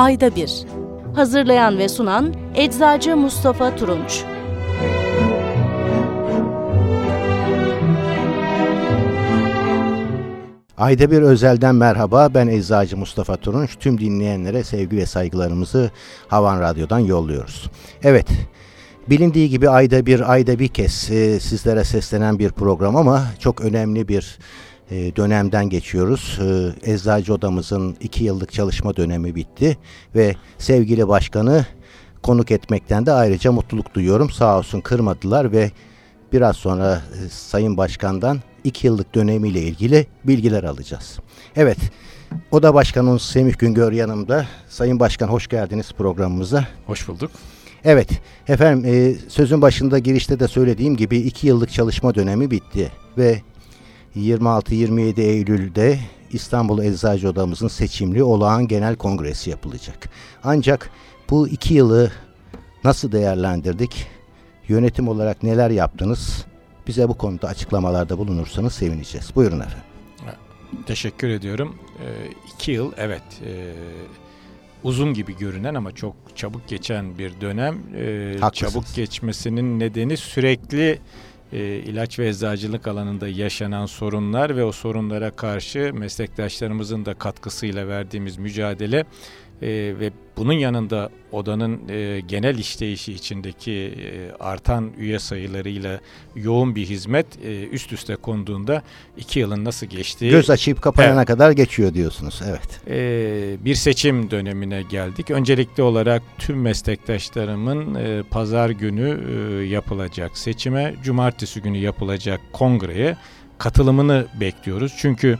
ayda bir. Hazırlayan ve sunan Eczacı Mustafa Turunç. Ayda bir özelden merhaba. Ben Eczacı Mustafa Turunç. Tüm dinleyenlere sevgi ve saygılarımızı Havan Radyo'dan yolluyoruz. Evet, bilindiği gibi ayda bir, ayda bir kez e, sizlere seslenen bir program ama çok önemli bir dönemden geçiyoruz. E, Eczacı Odamızın iki yıllık çalışma dönemi bitti ve sevgili başkanı konuk etmekten de ayrıca mutluluk duyuyorum. Sağ olsun kırmadılar ve biraz sonra e, Sayın Başkan'dan iki yıllık dönemiyle ilgili bilgiler alacağız. Evet, Oda Başkanımız Semih Güngör yanımda. Sayın Başkan hoş geldiniz programımıza. Hoş bulduk. Evet, efendim e, sözün başında girişte de söylediğim gibi iki yıllık çalışma dönemi bitti ve 26-27 Eylül'de İstanbul Eczacı Odamızın seçimli olağan genel kongresi yapılacak. Ancak bu iki yılı nasıl değerlendirdik? Yönetim olarak neler yaptınız? Bize bu konuda açıklamalarda bulunursanız sevineceğiz. Buyurun efendim. Teşekkür ediyorum. Ee, iki yıl evet e, uzun gibi görünen ama çok çabuk geçen bir dönem. Ee, çabuk geçmesinin nedeni sürekli e, ilaç ve eczacılık alanında yaşanan sorunlar ve o sorunlara karşı meslektaşlarımızın da katkısıyla verdiğimiz mücadele e, ve bunun yanında odanın e, genel işleyişi içindeki e, artan üye sayılarıyla yoğun bir hizmet e, üst üste konduğunda iki yılın nasıl geçtiği... Göz açıp kapanana evet. kadar geçiyor diyorsunuz. Evet. E, bir seçim dönemine geldik. Öncelikli olarak tüm meslektaşlarımın e, pazar günü e, yapılacak seçime, cumartesi günü yapılacak kongreye katılımını bekliyoruz. Çünkü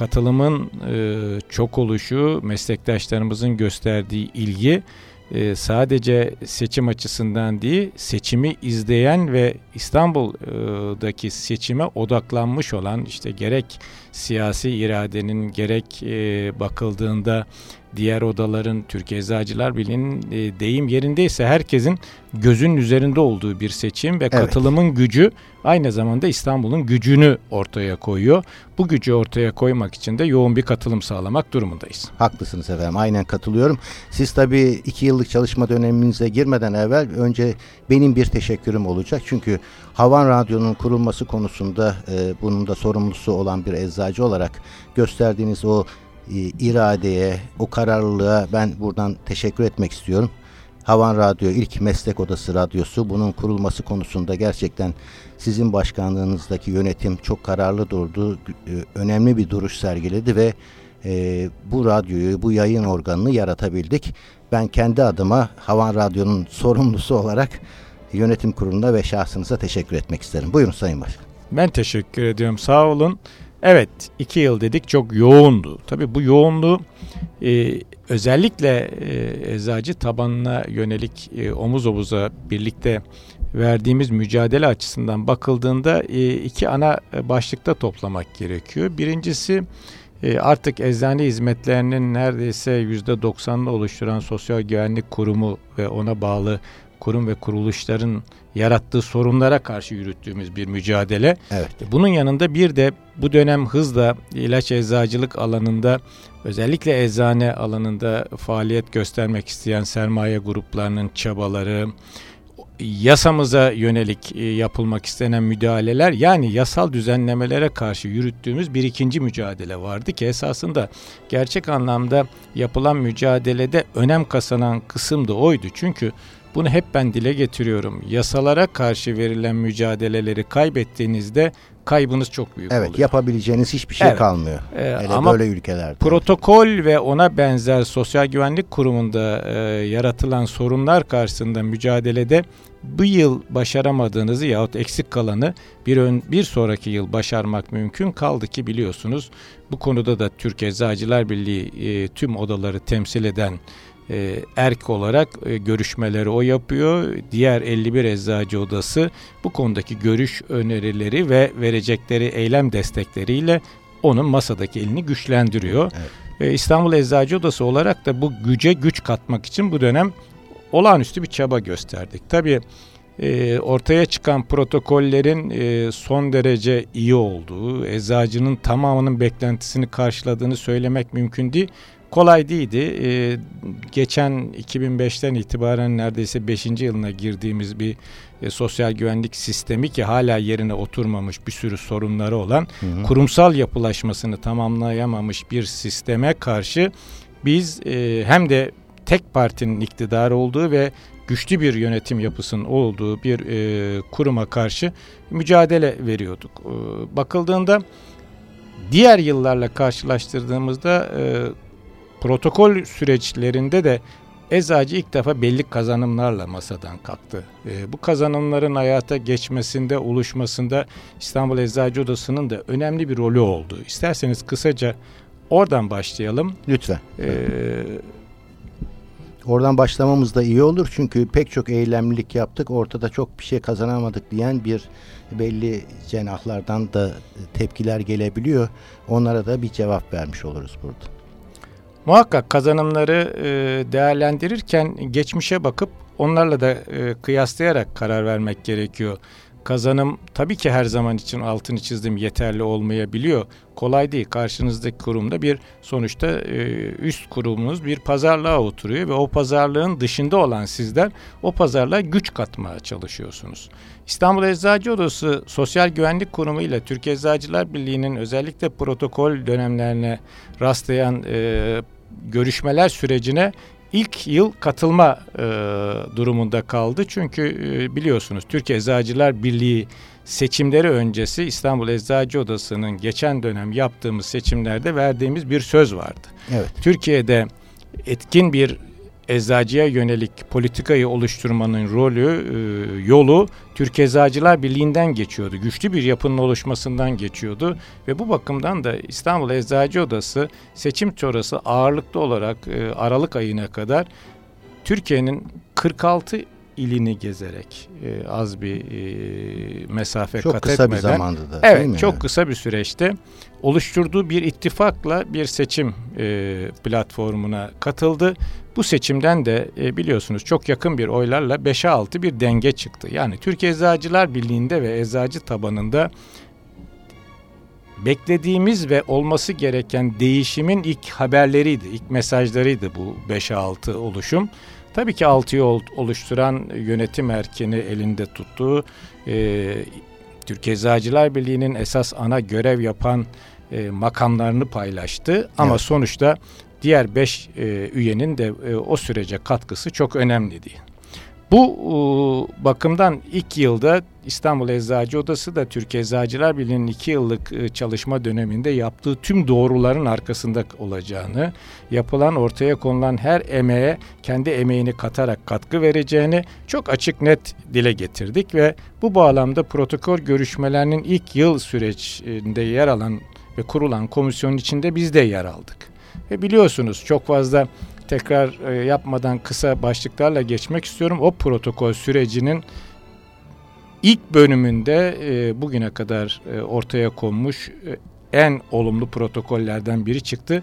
katılımın e, çok oluşu, meslektaşlarımızın gösterdiği ilgi e, sadece seçim açısından değil, seçimi izleyen ve İstanbul'daki seçime odaklanmış olan işte gerek siyasi iradenin gerek e, bakıldığında diğer odaların Türkiye Eczacılar Birliği'nin e, deyim yerindeyse herkesin gözünün üzerinde olduğu bir seçim ve evet. katılımın gücü aynı zamanda İstanbul'un gücünü ortaya koyuyor. Bu gücü ortaya koymak için de yoğun bir katılım sağlamak durumundayız. Haklısınız efendim aynen katılıyorum. Siz tabii iki yıllık çalışma döneminize girmeden evvel önce benim bir teşekkürüm olacak. Çünkü Havan Radyo'nun kurulması konusunda e, bunun da sorumlusu olan bir eczacı olarak gösterdiğiniz o iradeye, o kararlılığa ben buradan teşekkür etmek istiyorum. Havan Radyo ilk meslek odası radyosu bunun kurulması konusunda gerçekten sizin başkanlığınızdaki yönetim çok kararlı durdu. E, önemli bir duruş sergiledi ve e, bu radyoyu, bu yayın organını yaratabildik. Ben kendi adıma Havan Radyo'nun sorumlusu olarak yönetim kuruluna ve şahsınıza teşekkür etmek isterim. Buyurun Sayın Başkan. Ben teşekkür ediyorum. Sağ olun. Evet iki yıl dedik çok yoğundu. Tabii bu yoğunluğu e, özellikle e, eczacı tabanına yönelik e, omuz omuza birlikte verdiğimiz mücadele açısından bakıldığında e, iki ana başlıkta toplamak gerekiyor. Birincisi e, artık eczane hizmetlerinin neredeyse %90'ını oluşturan Sosyal Güvenlik Kurumu ve ona bağlı kurum ve kuruluşların yarattığı sorunlara karşı yürüttüğümüz bir mücadele. Evet. Bunun yanında bir de bu dönem hızla ilaç eczacılık alanında özellikle eczane alanında faaliyet göstermek isteyen sermaye gruplarının çabaları, yasamıza yönelik e, yapılmak istenen müdahaleler yani yasal düzenlemelere karşı yürüttüğümüz bir ikinci mücadele vardı ki esasında gerçek anlamda yapılan mücadelede önem kazanan kısım da oydu. Çünkü bunu hep ben dile getiriyorum. Yasalara karşı verilen mücadeleleri kaybettiğinizde kaybınız çok büyük evet, oluyor. Evet yapabileceğiniz hiçbir şey evet. kalmıyor. Ee, Hele ama böyle ülkelerde. Protokol ve ona benzer Sosyal Güvenlik Kurumu'nda e, yaratılan sorunlar karşısında mücadelede bu yıl başaramadığınızı yahut eksik kalanı bir ön, bir sonraki yıl başarmak mümkün kaldı ki biliyorsunuz bu konuda da Türkiye Eczacılar Birliği e, tüm odaları temsil eden e, erk olarak e, görüşmeleri o yapıyor. Diğer 51 eczacı odası bu konudaki görüş önerileri ve verecekleri eylem destekleriyle onun masadaki elini güçlendiriyor. Evet. E, İstanbul Eczacı Odası olarak da bu güce güç katmak için bu dönem olağanüstü bir çaba gösterdik. Tabii e, ortaya çıkan protokollerin e, son derece iyi olduğu, eczacının tamamının beklentisini karşıladığını söylemek mümkün değil. Kolay değildi. E, geçen 2005'ten itibaren neredeyse 5. yılına girdiğimiz bir e, sosyal güvenlik sistemi ki hala yerine oturmamış bir sürü sorunları olan hı hı. kurumsal yapılaşmasını tamamlayamamış bir sisteme karşı biz e, hem de tek partinin iktidarı olduğu ve güçlü bir yönetim yapısının olduğu bir e, kuruma karşı mücadele veriyorduk. E, bakıldığında diğer yıllarla karşılaştırdığımızda e, protokol süreçlerinde de Eczacı ilk defa belli kazanımlarla masadan kalktı. E, bu kazanımların hayata geçmesinde, oluşmasında İstanbul Eczacı Odası'nın da önemli bir rolü oldu. İsterseniz kısaca oradan başlayalım. Lütfen. Ee, Oradan başlamamız da iyi olur çünkü pek çok eylemlilik yaptık. Ortada çok bir şey kazanamadık diyen bir belli cenahlardan da tepkiler gelebiliyor. Onlara da bir cevap vermiş oluruz burada. Muhakkak kazanımları e, değerlendirirken geçmişe bakıp onlarla da e, kıyaslayarak karar vermek gerekiyor. Kazanım tabii ki her zaman için altını çizdim yeterli olmayabiliyor. Kolay değil. Karşınızdaki kurumda bir sonuçta e, üst kurumunuz bir pazarlığa oturuyor ve o pazarlığın dışında olan sizler o pazarlığa güç katmaya çalışıyorsunuz. İstanbul Eczacı Odası Sosyal Güvenlik Kurumu ile Türk Eczacılar Birliği'nin özellikle protokol dönemlerine rastlayan e, görüşmeler sürecine ilk yıl katılma e, durumunda kaldı. Çünkü e, biliyorsunuz Türkiye Eczacılar Birliği seçimleri öncesi İstanbul Eczacı Odası'nın geçen dönem yaptığımız seçimlerde verdiğimiz bir söz vardı. Evet. Türkiye'de etkin bir eczacıya yönelik politikayı oluşturmanın rolü, e, yolu Türk Eczacılar Birliği'nden geçiyordu. Güçlü bir yapının oluşmasından geçiyordu ve bu bakımdan da İstanbul Eczacı Odası seçim sonrası ağırlıklı olarak e, Aralık ayına kadar Türkiye'nin 46 ilini gezerek e, az bir e, mesafe çok kat kısa etmeden, bir zamanda da evet? Çok kısa bir süreçte oluşturduğu bir ittifakla bir seçim e, platformuna katıldı. Bu seçimden de e, biliyorsunuz çok yakın bir oylarla 5'e 6 bir denge çıktı. Yani Türkiye Eczacılar Birliği'nde ve eczacı tabanında beklediğimiz ve olması gereken değişimin ilk haberleriydi, ilk mesajlarıydı bu 5'e 6 oluşum. Tabii ki altıyı oluşturan yönetim erkeni elinde tuttuğu e, Türkiye Eczacılar Birliği'nin esas ana görev yapan e, makamlarını paylaştı. Ama evet. sonuçta diğer beş e, üyenin de e, o sürece katkısı çok önemliydi. Bu e, bakımdan ilk yılda İstanbul Eczacı Odası da Türkiye Eczacılar Birliği'nin iki yıllık e, çalışma döneminde yaptığı tüm doğruların arkasında olacağını, yapılan ortaya konulan her emeğe kendi emeğini katarak katkı vereceğini çok açık net dile getirdik ve bu bağlamda protokol görüşmelerinin ilk yıl süreçinde yer alan ve kurulan komisyonun içinde biz de yer aldık. Ve biliyorsunuz çok fazla tekrar e, yapmadan kısa başlıklarla geçmek istiyorum. O protokol sürecinin ilk bölümünde e, bugüne kadar e, ortaya konmuş e, en olumlu protokollerden biri çıktı.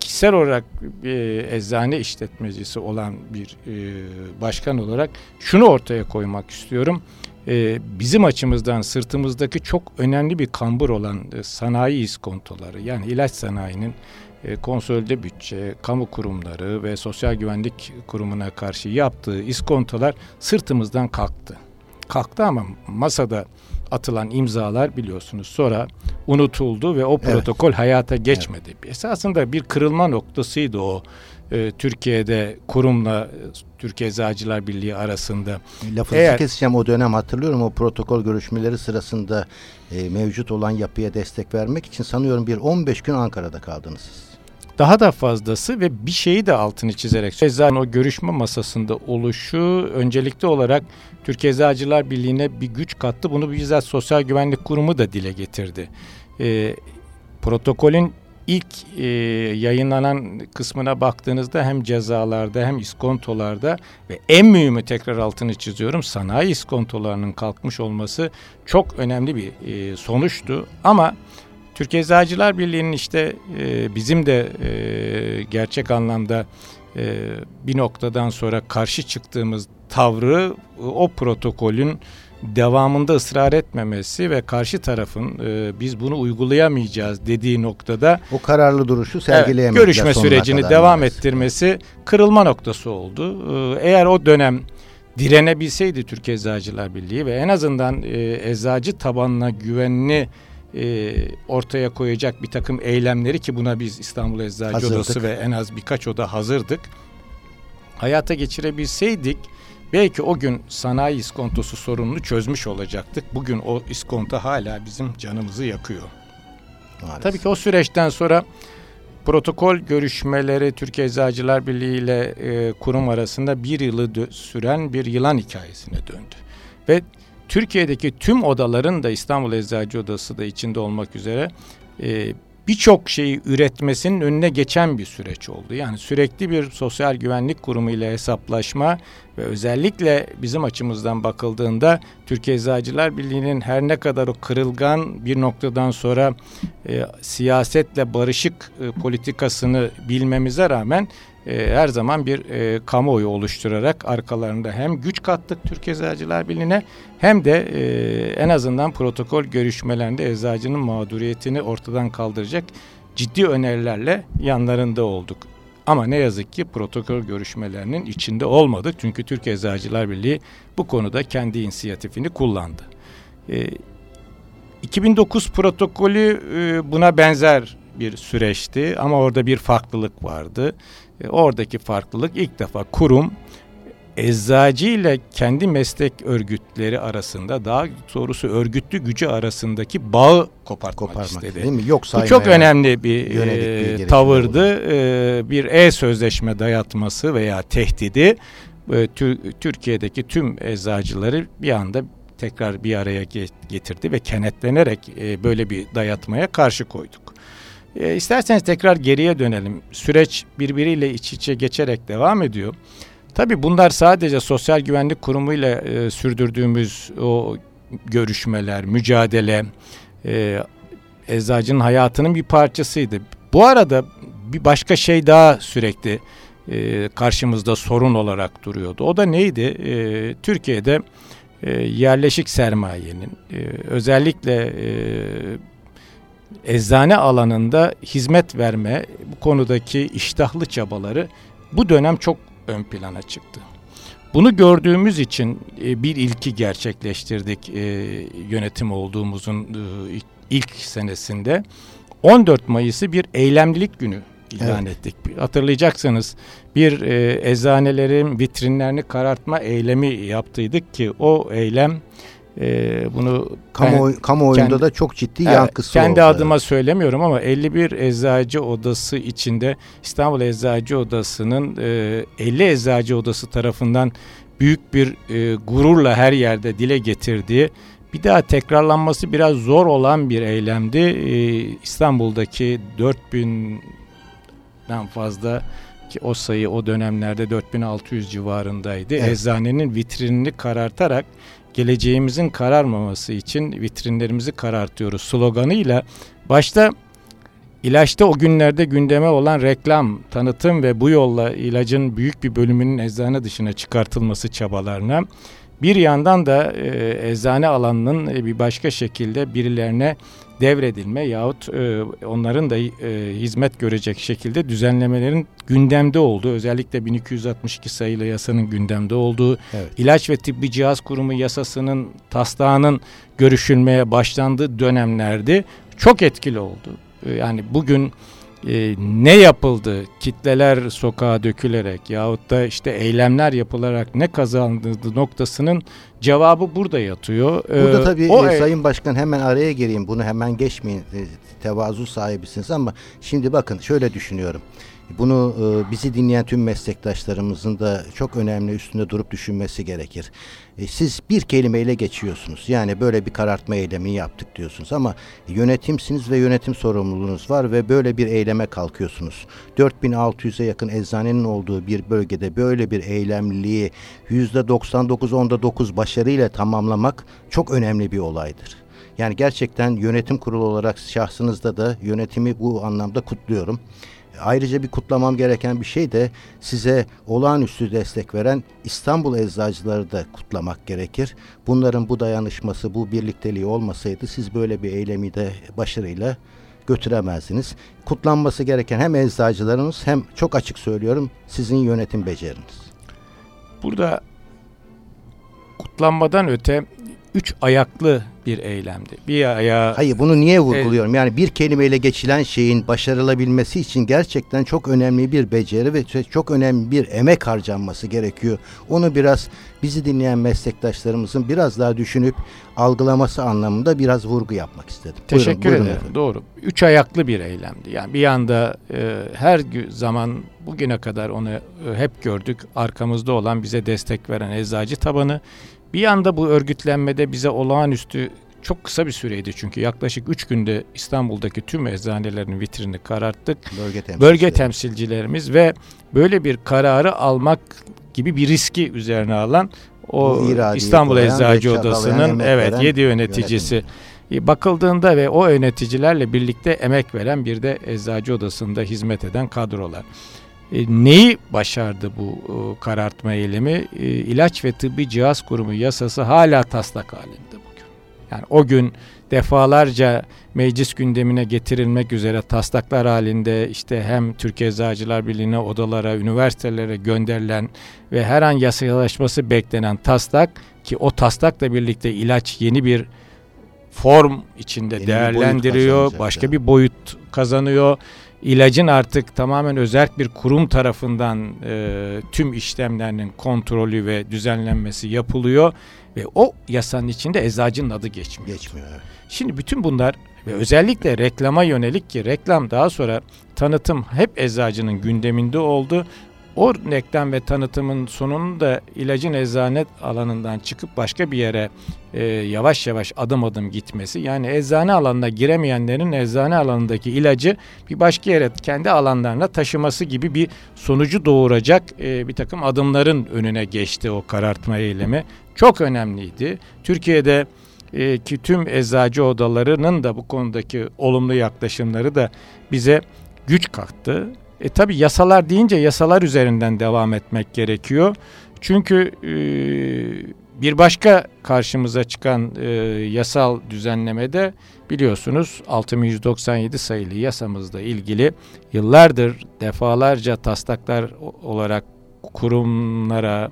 Kişisel olarak e, eczane işletmecisi olan bir e, başkan olarak şunu ortaya koymak istiyorum. E, bizim açımızdan sırtımızdaki çok önemli bir kambur olan e, sanayi iskontoları yani ilaç sanayinin e, konsolide bütçe, kamu kurumları ve sosyal güvenlik kurumuna karşı yaptığı iskontolar sırtımızdan kalktı. Kalktı ama masada atılan imzalar biliyorsunuz sonra unutuldu ve o protokol evet. hayata geçmedi. Evet. Esasında bir kırılma noktasıydı o e, Türkiye'de kurumla e, Türkiye Eczacılar Birliği arasında. Lafınızı Eğer, keseceğim o dönem hatırlıyorum o protokol görüşmeleri sırasında e, mevcut olan yapıya destek vermek için sanıyorum bir 15 gün Ankara'da kaldınız siz. Daha da fazlası ve bir şeyi de altını çizerek Eczacıların o görüşme masasında oluşu öncelikli olarak Türkiye Eczacılar Birliği'ne bir güç kattı. Bunu bizzat Sosyal Güvenlik Kurumu da dile getirdi. E, protokolün ilk e, yayınlanan kısmına baktığınızda hem cezalarda hem iskontolarda ve en mühimi tekrar altını çiziyorum sanayi iskontolarının kalkmış olması çok önemli bir e, sonuçtu. Ama Türkiye Eczacılar Birliği'nin işte e, bizim de e, gerçek anlamda e, bir noktadan sonra karşı çıktığımız tavrı o protokolün devamında ısrar etmemesi ve karşı tarafın e, biz bunu uygulayamayacağız dediği noktada o kararlı duruşu sergileyemediler. Evet, görüşme sürecini devam maalesef. ettirmesi kırılma noktası oldu. E, eğer o dönem direnebilseydi Türkiye Eczacılar Birliği ve en azından e, eczacı tabanına güvenli e, ortaya koyacak bir takım eylemleri ki buna biz İstanbul Eczacı hazırdık. Odası ve en az birkaç oda hazırdık. Hayata geçirebilseydik belki o gün sanayi iskontosu sorununu çözmüş olacaktık. Bugün o iskonto hala bizim canımızı yakıyor. Maalesef. Tabii ki o süreçten sonra protokol görüşmeleri Türkiye Eczacılar Birliği ile e, kurum arasında bir yılı süren bir yılan hikayesine döndü. Ve Türkiye'deki tüm odaların da İstanbul Eczacı Odası da içinde olmak üzere e, birçok şeyi üretmesinin önüne geçen bir süreç oldu. Yani sürekli bir sosyal güvenlik kurumu ile hesaplaşma ve özellikle bizim açımızdan bakıldığında Türkiye Eczacılar Birliği'nin her ne kadar o kırılgan bir noktadan sonra e, siyasetle barışık e, politikasını bilmemize rağmen e, her zaman bir e, kamuoyu oluşturarak arkalarında hem güç kattık Türk Eczacılar Birliği'ne hem de e, en azından protokol görüşmelerinde eczacının mağduriyetini ortadan kaldıracak ciddi önerilerle yanlarında olduk. Ama ne yazık ki protokol görüşmelerinin içinde olmadık. Çünkü Türk Eczacılar Birliği bu konuda kendi inisiyatifini kullandı. E, 2009 protokolü e, buna benzer bir süreçti ama orada bir farklılık vardı. E, oradaki farklılık ilk defa kurum eczacı ile kendi meslek örgütleri arasında daha doğrusu örgütlü gücü arasındaki bağı kopartmak, kopartmak istedi. Değil mi? Yok Bu çok önemli bir e, tavırdı. E, bir e-sözleşme dayatması veya tehdidi e, tür, Türkiye'deki tüm eczacıları bir anda tekrar bir araya getirdi ve kenetlenerek e, böyle bir dayatmaya karşı koyduk. E, isterseniz tekrar geriye dönelim. Süreç birbiriyle iç içe geçerek devam ediyor. Tabii bunlar sadece Sosyal Güvenlik Kurumu ile e, sürdürdüğümüz o görüşmeler, mücadele, e, eczacının hayatının bir parçasıydı. Bu arada bir başka şey daha sürekli e, karşımızda sorun olarak duruyordu. O da neydi? E, Türkiye'de e, yerleşik sermayenin e, özellikle e, eczane alanında hizmet verme bu konudaki iştahlı çabaları bu dönem çok ön plana çıktı. Bunu gördüğümüz için e, bir ilki gerçekleştirdik e, yönetim olduğumuzun e, ilk senesinde. 14 Mayıs'ı bir eylemlilik günü ilan evet. ettik. Hatırlayacaksınız bir eczanelerin vitrinlerini karartma eylemi yaptıydık ki o eylem e, bunu Kamu, ben, kamuoyunda kendi, da çok ciddi evet, yankısı kendi oldu. Kendi adıma söylemiyorum ama 51 eczacı odası içinde İstanbul Eczacı Odası'nın e, 50 eczacı odası tarafından büyük bir e, gururla her yerde dile getirdiği bir daha tekrarlanması biraz zor olan bir eylemdi. E, İstanbul'daki 4000'den fazla ki o sayı o dönemlerde 4600 civarındaydı. Evet. Eczanenin vitrinini karartarak geleceğimizin kararmaması için vitrinlerimizi karartıyoruz sloganıyla. Başta ilaçta o günlerde gündeme olan reklam, tanıtım ve bu yolla ilacın büyük bir bölümünün eczane dışına çıkartılması çabalarına bir yandan da e, eczane alanının e, bir başka şekilde birilerine devredilme yahut e, onların da e, hizmet görecek şekilde düzenlemelerin gündemde olduğu özellikle 1262 sayılı yasanın gündemde olduğu evet. ilaç ve tıbbi cihaz kurumu yasasının taslağının görüşülmeye başlandığı dönemlerde çok etkili oldu. E, yani bugün e, ne yapıldı kitleler sokağa dökülerek yahut da işte eylemler yapılarak ne kazandığı noktasının cevabı burada yatıyor. Ee, burada tabii o, e, Sayın Başkan hemen araya gireyim bunu hemen geçmeyin e, tevazu sahibisiniz ama şimdi bakın şöyle düşünüyorum. Bunu e, bizi dinleyen tüm meslektaşlarımızın da çok önemli üstünde durup düşünmesi gerekir. E, siz bir kelimeyle geçiyorsunuz. Yani böyle bir karartma eylemi yaptık diyorsunuz ama yönetimsiniz ve yönetim sorumluluğunuz var ve böyle bir eyleme kalkıyorsunuz. 4600'e yakın eczanenin olduğu bir bölgede böyle bir eylemliliği %99 onda 9 başarıyla tamamlamak çok önemli bir olaydır. Yani gerçekten yönetim kurulu olarak şahsınızda da yönetimi bu anlamda kutluyorum. Ayrıca bir kutlamam gereken bir şey de size olağanüstü destek veren İstanbul eczacıları da kutlamak gerekir. Bunların bu dayanışması, bu birlikteliği olmasaydı siz böyle bir eylemi de başarıyla götüremezdiniz. Kutlanması gereken hem eczacılarımız hem çok açık söylüyorum sizin yönetim beceriniz. Burada kutlanmadan öte üç ayaklı bir eylemdi. Bir ayağı... Hayır bunu niye vurguluyorum? Yani bir kelimeyle geçilen şeyin başarılabilmesi için gerçekten çok önemli bir beceri ve çok önemli bir emek harcanması gerekiyor. Onu biraz bizi dinleyen meslektaşlarımızın biraz daha düşünüp algılaması anlamında biraz vurgu yapmak istedim. Teşekkür buyurun, ederim. Buyurun Doğru. Üç ayaklı bir eylemdi. Yani bir yanda e, her zaman bugüne kadar onu e, hep gördük. Arkamızda olan bize destek veren eczacı tabanı bir yanda bu örgütlenmede bize olağanüstü çok kısa bir süreydi çünkü yaklaşık 3 günde İstanbul'daki tüm eczanelerin vitrini kararttık. Bölge, temsilcileri. Bölge temsilcilerimiz ve böyle bir kararı almak gibi bir riski üzerine alan o İstanbul Eczacı Odası'nın evet 7 yöneticisi yönetim. bakıldığında ve o yöneticilerle birlikte emek veren bir de Eczacı Odası'nda hizmet eden kadrolar. E, neyi başardı bu e, karartma eylemi? E, İlaç ve Tıbbi Cihaz Kurumu yasası hala taslak halinde bugün. Yani o gün defalarca meclis gündemine getirilmek üzere taslaklar halinde işte hem Türkiye Eczacılar Birliği'ne, odalara, üniversitelere gönderilen ve her an yasalaşması beklenen taslak ki o taslakla birlikte ilaç yeni bir form içinde yeni değerlendiriyor, bir başka bir boyut kazanıyor ilacın artık tamamen özel bir kurum tarafından e, tüm işlemlerinin kontrolü ve düzenlenmesi yapılıyor ve o yasanın içinde eczacının adı geçmiyor. Geçmiyor. Şimdi bütün bunlar ve özellikle reklama yönelik ki reklam daha sonra tanıtım hep eczacının gündeminde oldu. Reklam ve tanıtımın sonunda ilacın eczane alanından çıkıp başka bir yere e, yavaş yavaş adım adım gitmesi. Yani eczane alanına giremeyenlerin eczane alanındaki ilacı bir başka yere kendi alanlarına taşıması gibi bir sonucu doğuracak e, bir takım adımların önüne geçti o karartma eylemi. Çok önemliydi. Türkiye'de e, ki tüm eczacı odalarının da bu konudaki olumlu yaklaşımları da bize güç kattı. E tabi yasalar deyince yasalar üzerinden devam etmek gerekiyor. Çünkü e, bir başka karşımıza çıkan e, yasal düzenlemede biliyorsunuz 6197 sayılı yasamızla ilgili yıllardır defalarca taslaklar olarak kurumlara,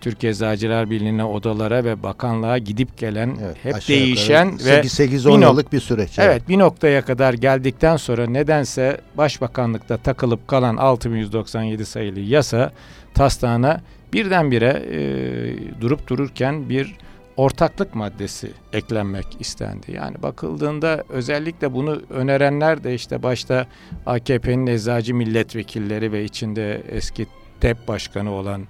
Türkiye Eczacılar Birliği'ne, odalara ve bakanlığa gidip gelen evet, hep değişen ve 8, 8 10 yıllık bir süreç. Evet. evet, bir noktaya kadar geldikten sonra nedense Başbakanlıkta takılıp kalan 6197 sayılı yasa taslağına birdenbire e, durup dururken bir ortaklık maddesi eklenmek istendi. Yani bakıldığında özellikle bunu önerenler de işte başta AKP'nin eczacı milletvekilleri ve içinde eski TEP başkanı olan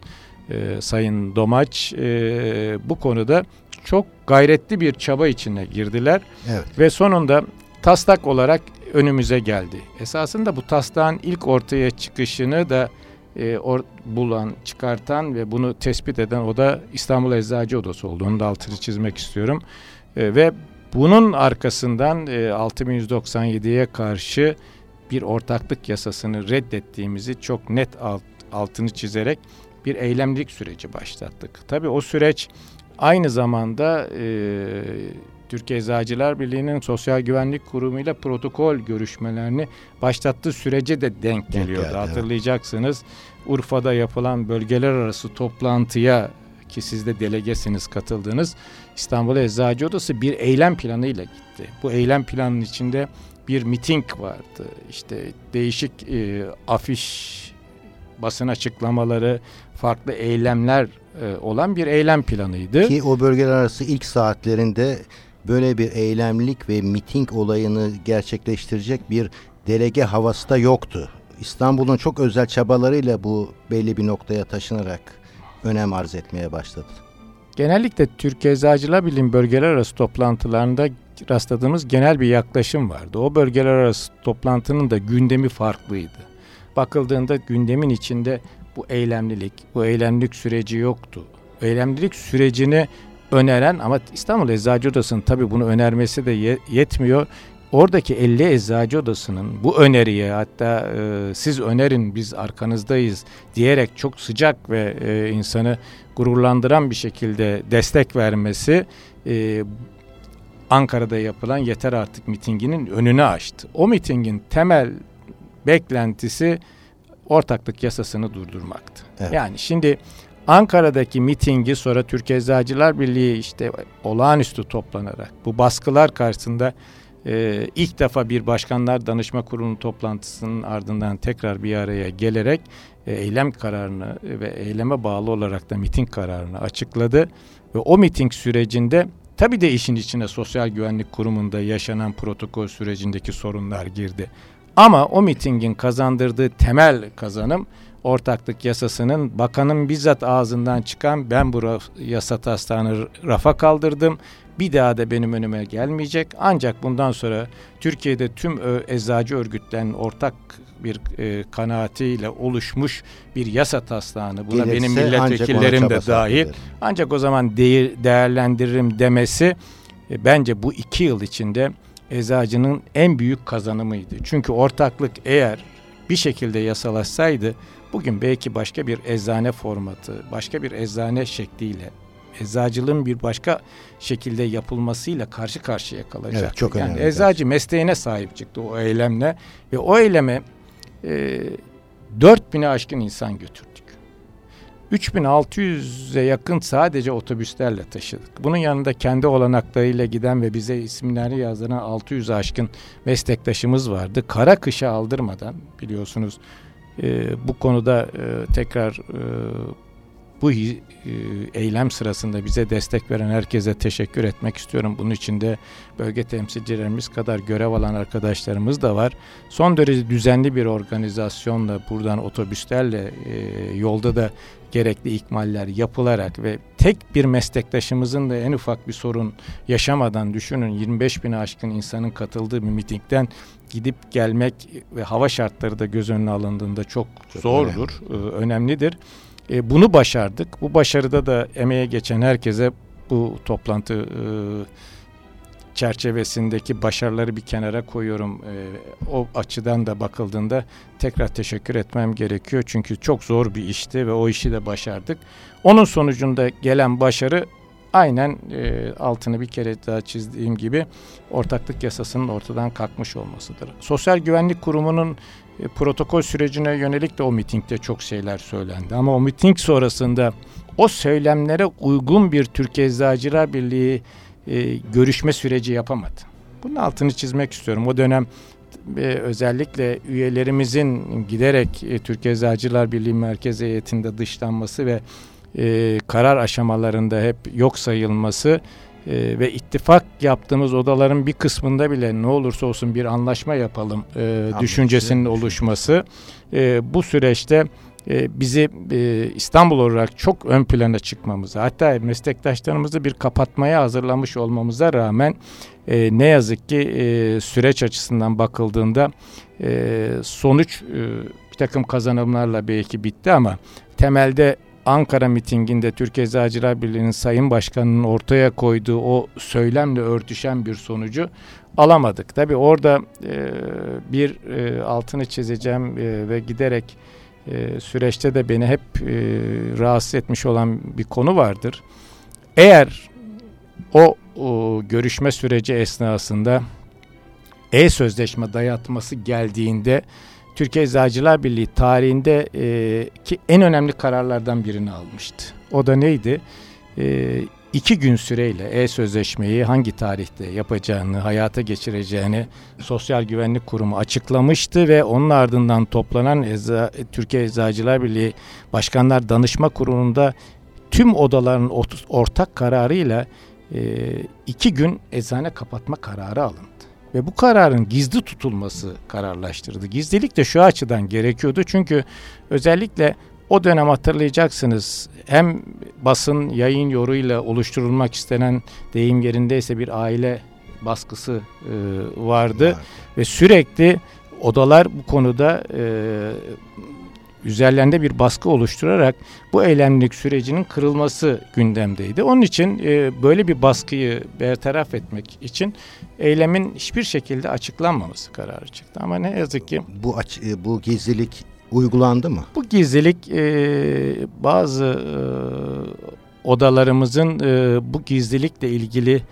e, Sayın Domaç e, bu konuda çok gayretli bir çaba içine girdiler. Evet. Ve sonunda taslak olarak önümüze geldi. Esasında bu taslağın ilk ortaya çıkışını da e, or, bulan, çıkartan ve bunu tespit eden o da İstanbul Eczacı Odası oldu. Onu da altını çizmek istiyorum. E, ve bunun arkasından e, 6197'ye karşı bir ortaklık yasasını reddettiğimizi çok net alt, altını çizerek bir eylemlik süreci başlattık. Tabii o süreç aynı zamanda e, Türkiye Eczacılar Birliği'nin Sosyal Güvenlik Kurumu ile protokol görüşmelerini başlattığı sürece de denk geliyordu. Geldi, Hatırlayacaksınız Urfa'da yapılan bölgeler arası toplantıya ki siz de delegesiniz katıldığınız İstanbul Eczacı Odası bir eylem planıyla gitti. Bu eylem planının içinde bir miting vardı. İşte değişik e, afiş basın açıklamaları, farklı eylemler e, olan bir eylem planıydı. Ki o bölgeler arası ilk saatlerinde böyle bir eylemlik ve miting olayını gerçekleştirecek bir delege havası da yoktu. İstanbul'un çok özel çabalarıyla bu belli bir noktaya taşınarak önem arz etmeye başladı. Genellikle Türkiye Eczacılar Birliği bölgeler arası toplantılarında rastladığımız genel bir yaklaşım vardı. O bölgeler arası toplantının da gündemi farklıydı bakıldığında gündemin içinde bu eylemlilik, bu eylemlilik süreci yoktu. Eylemlilik sürecini öneren ama İstanbul Eczacı Odası'nın tabi bunu önermesi de yetmiyor. oradaki 50 eczacı odasının bu öneriye hatta e, siz önerin biz arkanızdayız diyerek çok sıcak ve e, insanı gururlandıran bir şekilde destek vermesi e, Ankara'da yapılan Yeter Artık mitinginin önünü açtı. O mitingin temel beklentisi ortaklık yasasını durdurmaktı. Evet. Yani şimdi Ankara'daki mitingi sonra Türk Eczacılar Birliği işte olağanüstü toplanarak bu baskılar karşısında e, ilk defa bir başkanlar danışma kurulu toplantısının ardından tekrar bir araya gelerek e, eylem kararını ve eyleme bağlı olarak da miting kararını açıkladı ve o miting sürecinde tabi de işin içine sosyal güvenlik kurumunda yaşanan protokol sürecindeki sorunlar girdi. Ama o mitingin kazandırdığı temel kazanım ortaklık yasasının bakanın bizzat ağzından çıkan ben bu yasa taslağını rafa kaldırdım. Bir daha da benim önüme gelmeyecek. Ancak bundan sonra Türkiye'de tüm eczacı örgütlerin ortak bir e, kanaatiyle oluşmuş bir yasa taslağını buna Gelirse benim milletvekillerim de dahil ancak o zaman değer, değerlendiririm demesi e, bence bu iki yıl içinde eczacının en büyük kazanımıydı. Çünkü ortaklık eğer bir şekilde yasalaşsaydı bugün belki başka bir eczane formatı, başka bir eczane şekliyle eczacılığın bir başka şekilde yapılmasıyla karşı karşıya kalacak. Evet, çok önemli. Yani eczacı mesleğine sahip çıktı o eylemle ve o eyleme e, 4000'e aşkın insan götürdük. 3600'e yakın sadece otobüslerle taşıdık. Bunun yanında kendi olanaklarıyla giden ve bize isimleri yazdıran 600 aşkın meslektaşımız vardı. Kara kışa aldırmadan biliyorsunuz e, bu konuda e, tekrar e, bu e, eylem sırasında bize destek veren herkese teşekkür etmek istiyorum. Bunun içinde bölge temsilcilerimiz kadar görev alan arkadaşlarımız da var. Son derece düzenli bir organizasyonla buradan otobüslerle e, yolda da gerekli ikmaller yapılarak ve tek bir meslektaşımızın da en ufak bir sorun yaşamadan düşünün 25 bin aşkın insanın katıldığı bir mitingden gidip gelmek ve hava şartları da göz önüne alındığında çok, çok zordur, önemli. E, önemlidir. E, bunu başardık. Bu başarıda da emeğe geçen herkese bu toplantı e, çerçevesindeki başarıları bir kenara koyuyorum. E, o açıdan da bakıldığında tekrar teşekkür etmem gerekiyor. Çünkü çok zor bir işti ve o işi de başardık. Onun sonucunda gelen başarı aynen e, altını bir kere daha çizdiğim gibi ortaklık yasasının ortadan kalkmış olmasıdır. Sosyal Güvenlik Kurumu'nun e, protokol sürecine yönelik de o mitingde çok şeyler söylendi. Ama o miting sonrasında o söylemlere uygun bir Türkiye Eczacılar Birliği e, görüşme süreci yapamadı. Bunun altını çizmek istiyorum. O dönem e, özellikle üyelerimizin giderek e, Türkiye Eczacılar Birliği Merkez Heyeti'nde dışlanması ve e, karar aşamalarında hep yok sayılması e, ve ittifak yaptığımız odaların bir kısmında bile ne olursa olsun bir anlaşma yapalım e, düşüncesinin oluşması e, bu süreçte e, bizi e, İstanbul olarak çok ön plana çıkmamıza hatta meslektaşlarımızı bir kapatmaya hazırlamış olmamıza rağmen e, ne yazık ki e, süreç açısından bakıldığında e, sonuç e, bir takım kazanımlarla belki bitti ama temelde Ankara mitinginde Türkiye Eczacılar Birliği'nin Sayın Başkanı'nın ortaya koyduğu o söylemle örtüşen bir sonucu alamadık. Tabi orada e, bir e, altını çizeceğim e, ve giderek e, süreçte de beni hep e, rahatsız etmiş olan bir konu vardır. Eğer o, o görüşme süreci esnasında e-sözleşme dayatması geldiğinde Türkiye Eczacılar Birliği tarihinde e, ki en önemli kararlardan birini almıştı. O da neydi? E, iki gün süreyle e-sözleşmeyi hangi tarihte yapacağını, hayata geçireceğini Sosyal Güvenlik Kurumu açıklamıştı ve onun ardından toplanan Eza, Türkiye Eczacılar Birliği Başkanlar Danışma Kurulu'nda tüm odaların ortak kararıyla e, iki gün eczane kapatma kararı alındı ve bu kararın gizli tutulması kararlaştırdı. Gizlilik de şu açıdan gerekiyordu çünkü özellikle o dönem hatırlayacaksınız hem basın yayın yoruyla oluşturulmak istenen deyim yerindeyse bir aile baskısı e, vardı Var. ve sürekli odalar bu konuda e, üzerlerinde bir baskı oluşturarak bu eylemlilik sürecinin kırılması gündemdeydi. Onun için e, böyle bir baskıyı bertaraf etmek için eylemin hiçbir şekilde açıklanmaması kararı çıktı. Ama ne yazık ki bu aç, e, bu gizlilik uygulandı mı? Bu gizlilik e, bazı e, odalarımızın e, bu gizlilikle ilgili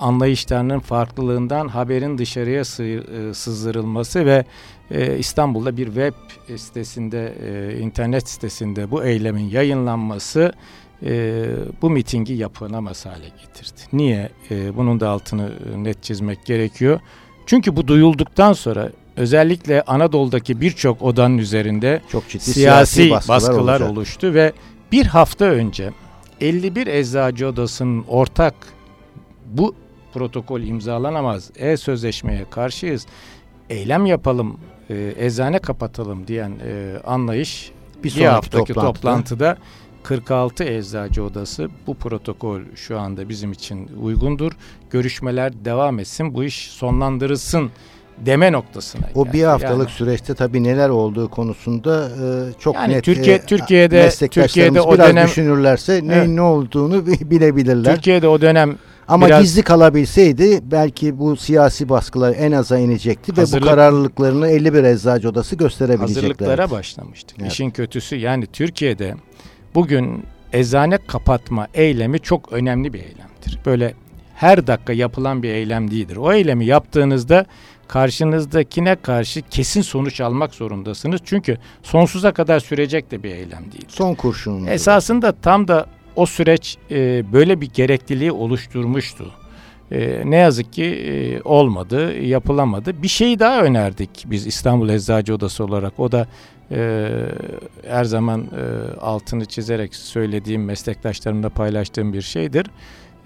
anlayışlarının farklılığından haberin dışarıya e, sızdırılması ve e, İstanbul'da bir web sitesinde, e, internet sitesinde bu eylemin yayınlanması bu mitingi yapılamaz hale getirdi. Niye? bunun da altını net çizmek gerekiyor. Çünkü bu duyulduktan sonra özellikle Anadolu'daki birçok odanın üzerinde çok ciddi siyasi, siyasi baskılar, baskılar oluştu ve bir hafta önce 51 eczacı odasının ortak bu protokol imzalanamaz, e-sözleşmeye karşıyız, eylem yapalım, e, eczane kapatalım diyen e, anlayış bir, bir haftaki toplantıda, toplantıda 46 eczacı odası bu protokol şu anda bizim için uygundur. Görüşmeler devam etsin, bu iş sonlandırılsın deme noktasına. O geldi. bir haftalık yani, süreçte tabii neler olduğu konusunda e, çok yani net. Türkiye e, Türkiye'de Türkiye'de o dönem düşünürlerse ne evet, ne olduğunu bilebilirler. Türkiye'de o dönem ama Biraz gizli kalabilseydi belki bu siyasi baskılar en aza inecekti ve bu kararlılıklarını 51 Eczacı Odası gösterebileceklerdi. Hazırlıklara başlamıştık. Evet. İşin kötüsü yani Türkiye'de bugün eczane kapatma eylemi çok önemli bir eylemdir. Böyle her dakika yapılan bir eylem değildir. O eylemi yaptığınızda karşınızdakine karşı kesin sonuç almak zorundasınız. Çünkü sonsuza kadar sürecek de bir eylem değil. Son kurşun. Esasında tam da o süreç e, böyle bir gerekliliği oluşturmuştu. E, ne yazık ki e, olmadı, yapılamadı. Bir şey daha önerdik biz İstanbul Eczacı Odası olarak. O da e, her zaman e, altını çizerek söylediğim, meslektaşlarımla paylaştığım bir şeydir.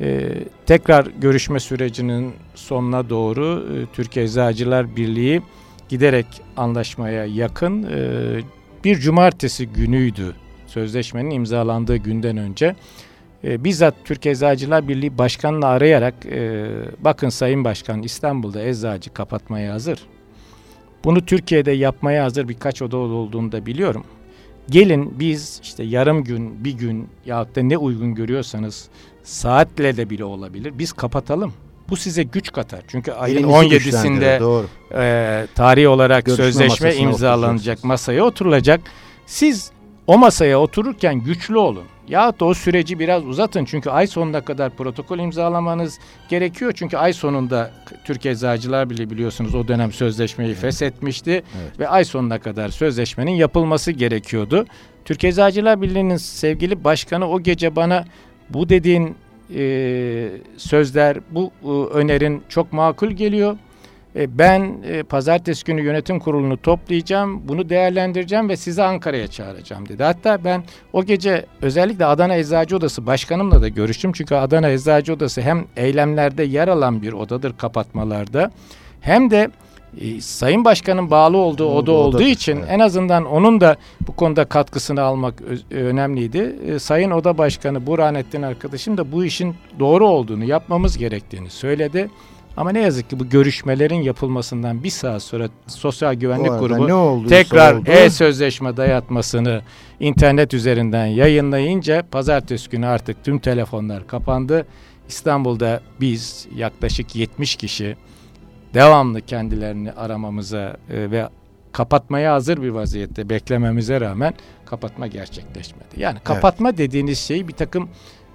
E, tekrar görüşme sürecinin sonuna doğru e, Türkiye Eczacılar Birliği giderek anlaşmaya yakın e, bir cumartesi günüydü sözleşmenin imzalandığı günden önce e, bizzat Türk Eczacılar Birliği Başkanı'nı arayarak e, bakın Sayın Başkan İstanbul'da eczacı kapatmaya hazır. Bunu Türkiye'de yapmaya hazır birkaç oda olduğunu da biliyorum. Gelin biz işte yarım gün, bir gün ya da ne uygun görüyorsanız saatle de bile olabilir. Biz kapatalım. Bu size güç katar. Çünkü ayın Elinizi 17'sinde e, tarihi olarak Görüşme sözleşme imzalanacak, masaya oturulacak. Siz o masaya otururken güçlü olun. Yahut da o süreci biraz uzatın. Çünkü ay sonuna kadar protokol imzalamanız gerekiyor. Çünkü ay sonunda Türkiye Eczacılar Birliği biliyorsunuz o dönem sözleşmeyi evet. feshetmişti. Evet. Ve ay sonuna kadar sözleşmenin yapılması gerekiyordu. Türkiye Eczacılar Birliği'nin sevgili başkanı o gece bana bu dediğin e, sözler, bu e, önerin çok makul geliyor. E, ben e, pazartesi günü yönetim kurulunu toplayacağım, bunu değerlendireceğim ve sizi Ankara'ya çağıracağım dedi. Hatta ben o gece özellikle Adana Eczacı Odası başkanımla da görüştüm. Çünkü Adana Eczacı Odası hem eylemlerde yer alan bir odadır kapatmalarda hem de e, Sayın Başkan'ın bağlı olduğu oda olduğu için evet. en azından onun da bu konuda katkısını almak önemliydi. E, Sayın Oda Başkanı Burhanettin arkadaşım da bu işin doğru olduğunu yapmamız gerektiğini söyledi. Ama ne yazık ki bu görüşmelerin yapılmasından bir saat sonra Sosyal Güvenlik Kurumu tekrar e-sözleşme dayatmasını internet üzerinden yayınlayınca pazartesi günü artık tüm telefonlar kapandı. İstanbul'da biz yaklaşık 70 kişi devamlı kendilerini aramamıza e, ve kapatmaya hazır bir vaziyette beklememize rağmen kapatma gerçekleşmedi. Yani kapatma evet. dediğiniz şey bir takım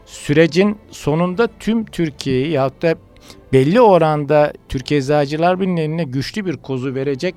sürecin sonunda tüm Türkiye'yi yahut da belli oranda Türkiye Eczacılar Birliği'ne güçlü bir kozu verecek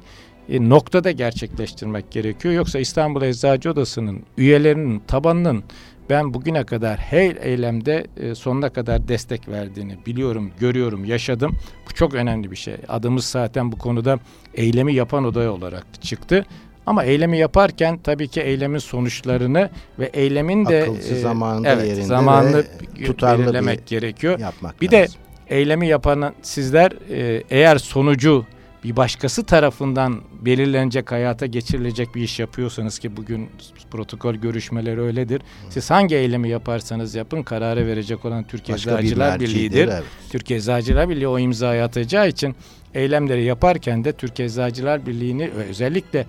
e, noktada gerçekleştirmek gerekiyor. Yoksa İstanbul Eczacı Odası'nın üyelerinin tabanının ben bugüne kadar her eylemde e, sonuna kadar destek verdiğini biliyorum, görüyorum, yaşadım. Bu çok önemli bir şey. Adımız zaten bu konuda eylemi yapan odaya olarak çıktı. Ama eylemi yaparken tabii ki eylemin sonuçlarını ve eylemin de Akılsız e, zamanında evet, yerinde zamanını tutarlı belirlemek gerekiyor. Bir lazım. de eylemi yapan sizler e, eğer sonucu bir başkası tarafından belirlenecek, hayata geçirilecek bir iş yapıyorsanız ki bugün protokol görüşmeleri öyledir. Siz hangi eylemi yaparsanız yapın kararı verecek olan Türkiye Başka Eczacılar Birliği'dir. Evet. Türkiye Eczacılar Birliği o imzayı atacağı için eylemleri yaparken de Türkiye Eczacılar Birliği'ni ve özellikle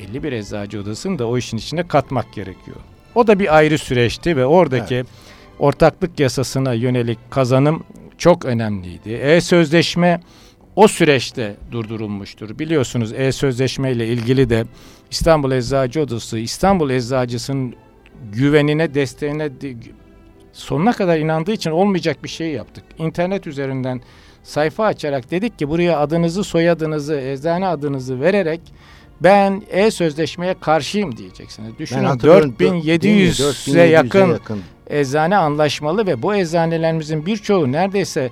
51 eczacı odasını da o işin içine katmak gerekiyor. O da bir ayrı süreçti ve oradaki evet. ortaklık yasasına yönelik kazanım çok önemliydi. E-sözleşme o süreçte durdurulmuştur. Biliyorsunuz e-sözleşme ile ilgili de İstanbul Eczacı Odası İstanbul Eczacısının güvenine, desteğine sonuna kadar inandığı için olmayacak bir şey yaptık. İnternet üzerinden sayfa açarak dedik ki buraya adınızı, soyadınızı, eczane adınızı vererek ben e-sözleşmeye karşıyım diyeceksiniz. Düşünün 4700'e yakın, yakın eczane anlaşmalı ve bu eczanelerimizin birçoğu neredeyse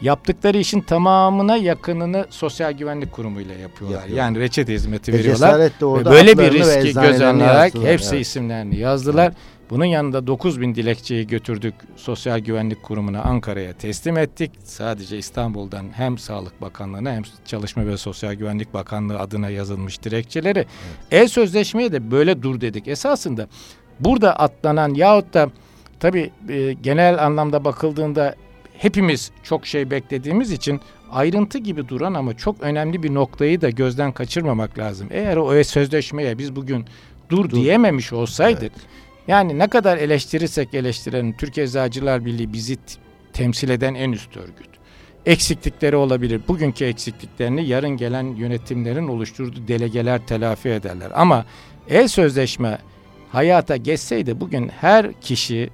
yaptıkları işin tamamına yakınını Sosyal Güvenlik Kurumu ile yapıyorlar. Yapıyor. Yani reçete hizmeti veriyorlar. Ve böyle bir riski göz alarak hepsi evet. isimlerini yazdılar. Evet. Bunun yanında 9 bin dilekçeyi götürdük Sosyal Güvenlik Kurumu'na Ankara'ya teslim ettik. Sadece İstanbul'dan hem Sağlık Bakanlığı'na hem Çalışma ve Sosyal Güvenlik Bakanlığı adına yazılmış dilekçeleri. Evet. E-sözleşmeye de böyle dur dedik. Esasında burada atlanan yahut da tabii e, genel anlamda bakıldığında hepimiz çok şey beklediğimiz için ayrıntı gibi duran ama çok önemli bir noktayı da gözden kaçırmamak lazım. Eğer o sözleşmeye biz bugün dur, dur. diyememiş olsaydık evet. yani ne kadar eleştirirsek eleştirelim Türkiye Eczacılar Birliği bizi temsil eden en üst örgüt. Eksiklikleri olabilir. Bugünkü eksikliklerini yarın gelen yönetimlerin oluşturduğu delegeler telafi ederler. Ama e-sözleşme hayata geçseydi bugün her kişi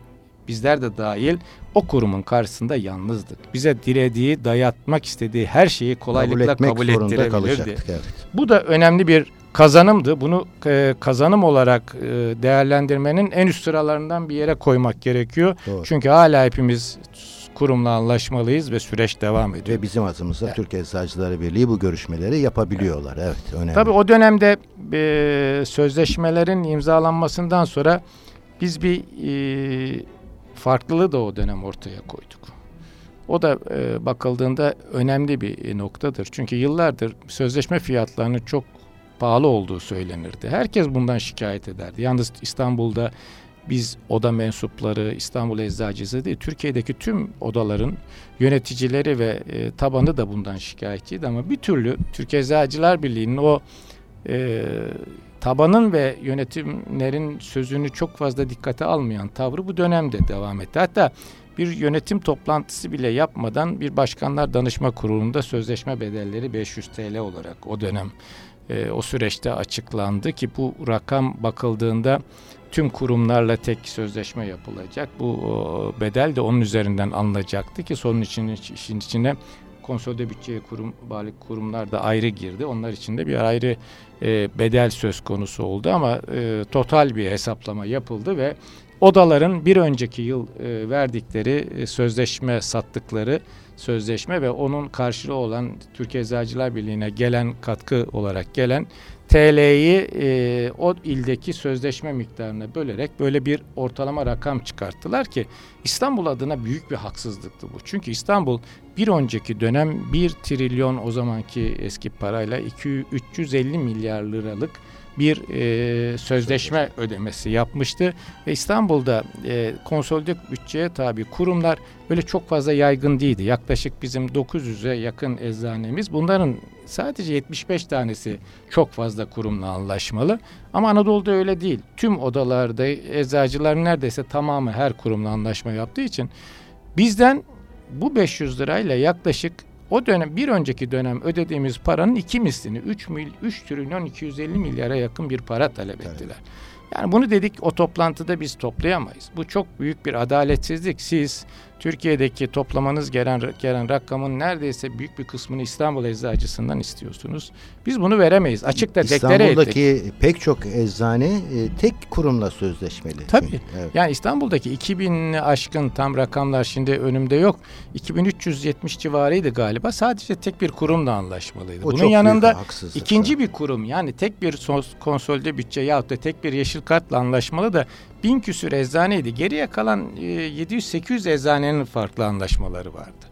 bizler de dahil o kurumun karşısında yalnızdık. Bize dilediği, dayatmak istediği her şeyi kolaylıkla kabul, kabul ettirebilirdi. Evet. Bu da önemli bir kazanımdı. Bunu e, kazanım olarak e, değerlendirmenin en üst sıralarından bir yere koymak gerekiyor. Doğru. Çünkü hala hepimiz kurumla anlaşmalıyız ve süreç devam ediyor. Ve bizim adımıza evet. Türkiye Eczacıları Birliği bu görüşmeleri yapabiliyorlar. Evet, evet önemli. Tabii o dönemde e, sözleşmelerin imzalanmasından sonra biz bir e, farklılığı da o dönem ortaya koyduk. O da e, bakıldığında önemli bir noktadır. Çünkü yıllardır sözleşme fiyatlarının çok pahalı olduğu söylenirdi. Herkes bundan şikayet ederdi. Yalnız İstanbul'da biz oda mensupları, İstanbul Eczacısı değil, Türkiye'deki tüm odaların yöneticileri ve e, tabanı da bundan şikayetçiydi ama bir türlü Türkiye Eczacılar Birliği'nin o e, tabanın ve yönetimlerin sözünü çok fazla dikkate almayan tavrı bu dönemde devam etti. Hatta bir yönetim toplantısı bile yapmadan bir başkanlar danışma kurulunda sözleşme bedelleri 500 TL olarak o dönem e, o süreçte açıklandı ki bu rakam bakıldığında tüm kurumlarla tek sözleşme yapılacak. Bu bedel de onun üzerinden alınacaktı ki sonun için işin içine konsolide bütçeye kurum, bağlı kurumlar da ayrı girdi. Onlar için de bir ayrı e, bedel söz konusu oldu ama e, total bir hesaplama yapıldı ve odaların bir önceki yıl e, verdikleri e, sözleşme sattıkları sözleşme ve onun karşılığı olan Türkiye Eczacılar Birliği'ne gelen katkı olarak gelen TL'yi e, o ildeki sözleşme miktarına bölerek böyle bir ortalama rakam çıkarttılar ki İstanbul adına büyük bir haksızlıktı bu. Çünkü İstanbul bir önceki dönem 1 trilyon o zamanki eski parayla 200, 350 milyar liralık bir e, sözleşme ödemesi yapmıştı ve İstanbul'da e, konsolide bütçeye tabi kurumlar böyle çok fazla yaygın değildi. Yaklaşık bizim 900'e yakın eczanemiz. Bunların sadece 75 tanesi çok fazla kurumla anlaşmalı. Ama Anadolu'da öyle değil. Tüm odalarda eczacılar neredeyse tamamı her kurumla anlaşma yaptığı için bizden bu 500 lirayla yaklaşık o dönem bir önceki dönem ödediğimiz paranın iki mislini 3, mil, 3 trilyon 250 milyara yakın bir para talep ettiler. Yani bunu dedik o toplantıda biz toplayamayız. Bu çok büyük bir adaletsizlik. Siz Türkiye'deki toplamanız gelen, gelen rakamın neredeyse büyük bir kısmını İstanbul Eczacısından istiyorsunuz. Biz bunu veremeyiz. Açıkta deklare ettik. İstanbul'daki pek çok eczane e, tek kurumla sözleşmeli. Tabii. Evet. Yani İstanbul'daki 2000 aşkın tam rakamlar şimdi önümde yok. 2370 civarıydı galiba. Sadece tek bir kurumla anlaşmalıydı. O Bunun yanında ikinci bir kurum yani tek bir konsolde bütçe yahut da tek bir yeşil kartla anlaşmalı da bin küsür eczaneydi. Geriye kalan 700-800 e, eczanenin farklı anlaşmaları vardı.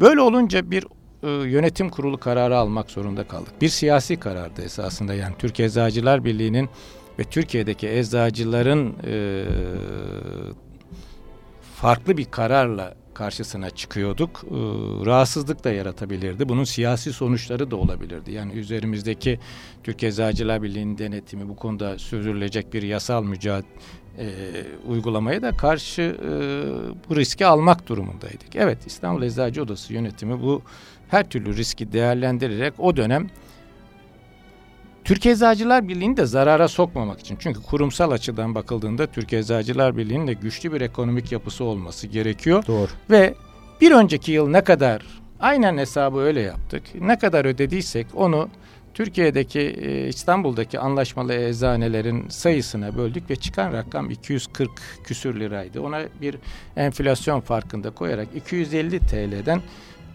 Böyle olunca bir e, yönetim kurulu kararı almak zorunda kaldık. Bir siyasi karardı esasında yani Türkiye Eczacılar Birliği'nin ve Türkiye'deki eczacıların e, farklı bir kararla karşısına çıkıyorduk. E, rahatsızlık da yaratabilirdi. Bunun siyasi sonuçları da olabilirdi. Yani üzerimizdeki Türk Eczacılar Birliği'nin denetimi bu konuda sürdürülecek bir yasal mücadele e, uygulamaya da karşı e, bu riski almak durumundaydık. Evet İstanbul Eczacı Odası yönetimi bu her türlü riski değerlendirerek o dönem Türkiye Eczacılar Birliği'ni de zarara sokmamak için. Çünkü kurumsal açıdan bakıldığında Türkiye Eczacılar Birliği'nin de güçlü bir ekonomik yapısı olması gerekiyor. Doğru. Ve bir önceki yıl ne kadar aynen hesabı öyle yaptık. Ne kadar ödediysek onu Türkiye'deki e, İstanbul'daki anlaşmalı eczanelerin sayısına böldük ve çıkan rakam 240 küsür liraydı. Ona bir enflasyon farkında koyarak 250 TL'den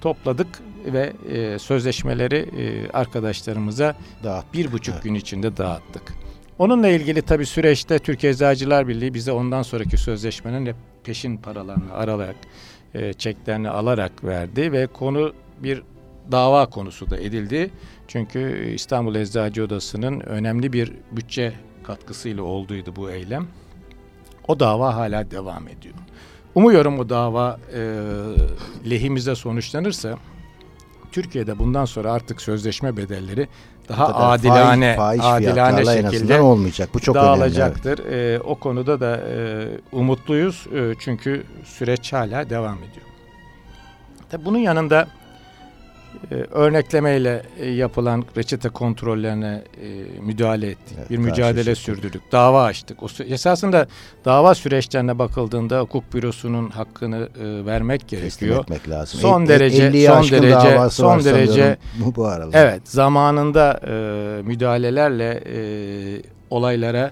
topladık ve e, sözleşmeleri e, arkadaşlarımıza Dağıttık. bir buçuk Evet. gün içinde dağıttık. Onunla ilgili tabii süreçte Türkiye Eczacılar Birliği bize ondan sonraki sözleşmenin hep peşin paralarını ararak, e, çeklerini alarak verdi ve konu bir dava konusu da edildi. Çünkü İstanbul Eczacı Odası'nın önemli bir bütçe katkısıyla olduydu bu eylem. O dava hala devam ediyor. Umuyorum o dava e, lehimize sonuçlanırsa Türkiye'de bundan sonra artık sözleşme bedelleri daha Bu kadar adilane, fahiş, fahiş adilane şekilde olmayacak. Bu çok önemli. evet. dağılacaktır. E, o konuda da e, umutluyuz E, çünkü süreç hala devam ediyor. Tabii bunun yanında e, örneklemeyle e, yapılan reçete kontrollerine e, müdahale ettik. Evet, bir mücadele çıktık. sürdürdük. Dava açtık. O, esasında dava süreçlerine bakıldığında hukuk bürosunun hakkını e, vermek Teslim gerekiyor. etmek lazım. Son El- derece- 50'yi son derece- son derece- bu, bu aralar. Evet, zamanında e, müdahalelerle e, olaylara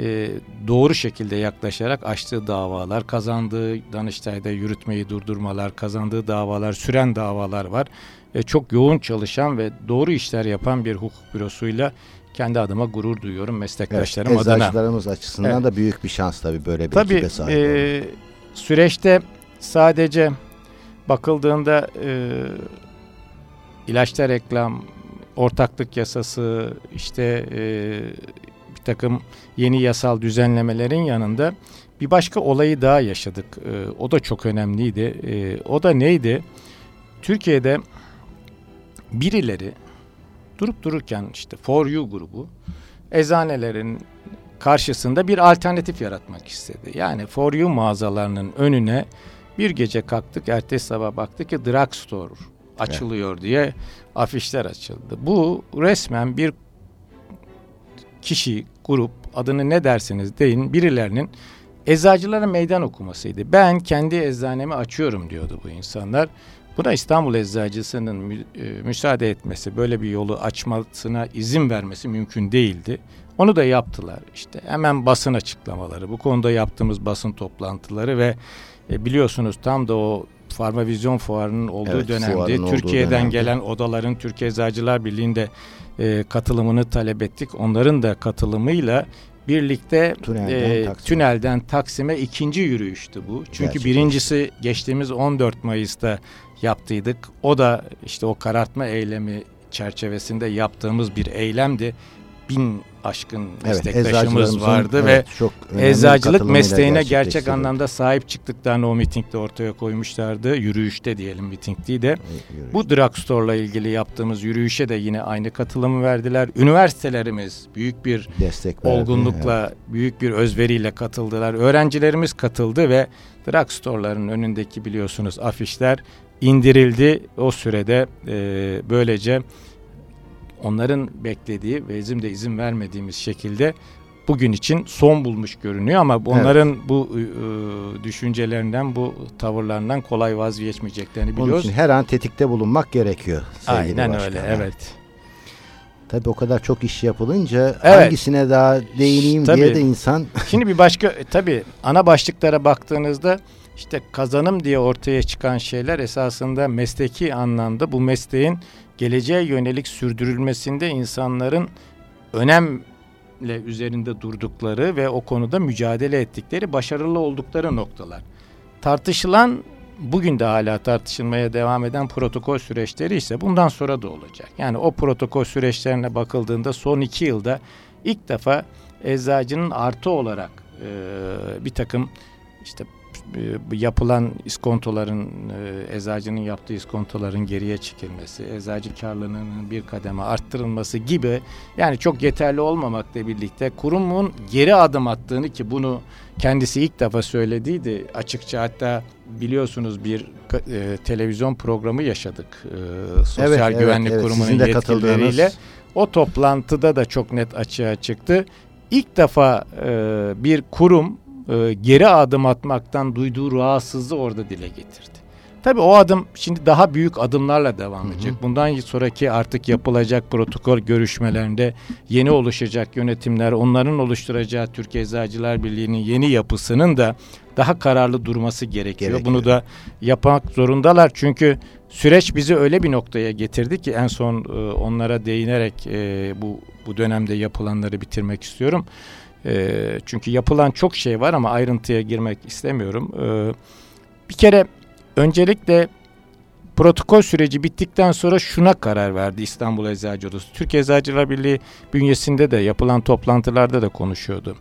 e, doğru şekilde yaklaşarak açtığı davalar, kazandığı Danıştay'da yürütmeyi durdurmalar, kazandığı davalar, süren davalar var. E, çok yoğun çalışan ve doğru işler yapan bir hukuk bürosuyla kendi adıma gurur duyuyorum Evet, meslektaşlarım adına. eczacılarımız açısından Evet. da büyük bir şans tabii böyle bir Tabii ekibe sahip olmak. e, süreçte sadece bakıldığında e, ilaçta reklam, ortaklık yasası, işte e, bir takım yeni yasal düzenlemelerin yanında bir başka olayı daha yaşadık. E, o da çok önemliydi. E, o da neydi? Türkiye'de birileri durup dururken işte For You grubu eczanelerin karşısında bir alternatif yaratmak istedi. Yani For You mağazalarının önüne bir gece kalktık, ertesi sabah baktık ki drugstore açılıyor diye afişler açıldı. Bu resmen bir kişi, grup, adını ne derseniz deyin birilerinin eczacılara meydan okumasıydı. Ben kendi eczanemi açıyorum diyordu bu insanlar. Buna İstanbul Eczacısı'nın mü- e, müsaade etmesi, böyle bir yolu açmasına izin vermesi mümkün değildi. Onu da yaptılar. İşte hemen basın açıklamaları, bu konuda yaptığımız basın toplantıları ve e, biliyorsunuz tam da o Farmavizyon Fuarı'nın olduğu Evet, dönemde fuarın olduğu Türkiye'den dönemde. gelen odaların Türkiye Eczacılar Birliği'nde e, katılımını talep ettik. Onların da katılımıyla birlikte Tünelden e, Taksim'e. tünelden Taksim'e ikinci yürüyüştü bu. Çünkü Gerçekleşti. birincisi geçtiğimiz 14 Mayıs'ta yaptıydık. O da işte o karartma eylemi çerçevesinde yaptığımız bir eylemdi. Bin aşkın meslektaşımız vardı evet, ve çok Eczacılık mesleğine gerçek anlamda sahip çıktıklarını o mitingde ortaya koymuşlardı. Yürüyüşte diyelim miting değil de. Yürüyüş. Bu drugstore'la ilgili yaptığımız yürüyüşe de yine aynı katılımı verdiler. Üniversitelerimiz büyük bir destek verdi. olgunlukla, büyük bir özveriyle katıldılar. Öğrencilerimiz katıldı ve drugstore'ların önündeki biliyorsunuz afişler indirildi. O sürede e, böylece onların beklediği ve bizim de izin vermediğimiz şekilde bugün için son bulmuş görünüyor ama onların bu e, düşüncelerinden, bu tavırlarından kolay vazgeçmeyeceklerini biliyoruz. için her an tetikte bulunmak gerekiyor. Aynen başkan. öyle, evet. Tabii o kadar çok iş yapılınca Evet. hangisine daha değineyim Tabii. diye de insan Şimdi bir başka e, tabii ana başlıklara baktığınızda işte kazanım diye ortaya çıkan şeyler esasında mesleki anlamda bu mesleğin geleceğe yönelik sürdürülmesinde insanların önemle üzerinde durdukları ve o konuda mücadele ettikleri, başarılı oldukları noktalar. Tartışılan bugün de hala tartışılmaya devam eden protokol süreçleri ise bundan sonra da olacak. Yani o protokol süreçlerine bakıldığında son iki yılda ilk defa eczacının artı olarak e, bir takım işte yapılan iskontoların e, eczacının yaptığı iskontoların geriye çekilmesi, eczacı karlılığının bir kademe arttırılması gibi yani çok yeterli olmamakla birlikte kurumun geri adım attığını ki bunu kendisi ilk defa söylediydi açıkça hatta biliyorsunuz bir e, televizyon programı yaşadık e, Sosyal evet, Güvenlik evet, Kurumu'nun evet. yetkilileriyle. O toplantıda da çok net açığa çıktı. İlk defa e, bir kurum e, geri adım atmaktan duyduğu rahatsızlığı orada dile getirdi. Tabii o adım şimdi daha büyük adımlarla devam edecek. Hı hı. Bundan sonraki artık yapılacak protokol görüşmelerinde yeni oluşacak yönetimler, onların oluşturacağı Türkiye Eczacılar Birliği'nin yeni yapısının da daha kararlı durması gerekiyor. gerekiyor. Bunu da yapmak zorundalar. Çünkü süreç bizi öyle bir noktaya getirdi ki en son e, onlara değinerek e, bu bu dönemde yapılanları bitirmek istiyorum. E, çünkü yapılan çok şey var ama ayrıntıya girmek istemiyorum. E, bir kere öncelikle protokol süreci bittikten sonra şuna karar verdi İstanbul Eczacı Odası. Türkiye Eczacılar Birliği bünyesinde de yapılan toplantılarda da konuşuyordu.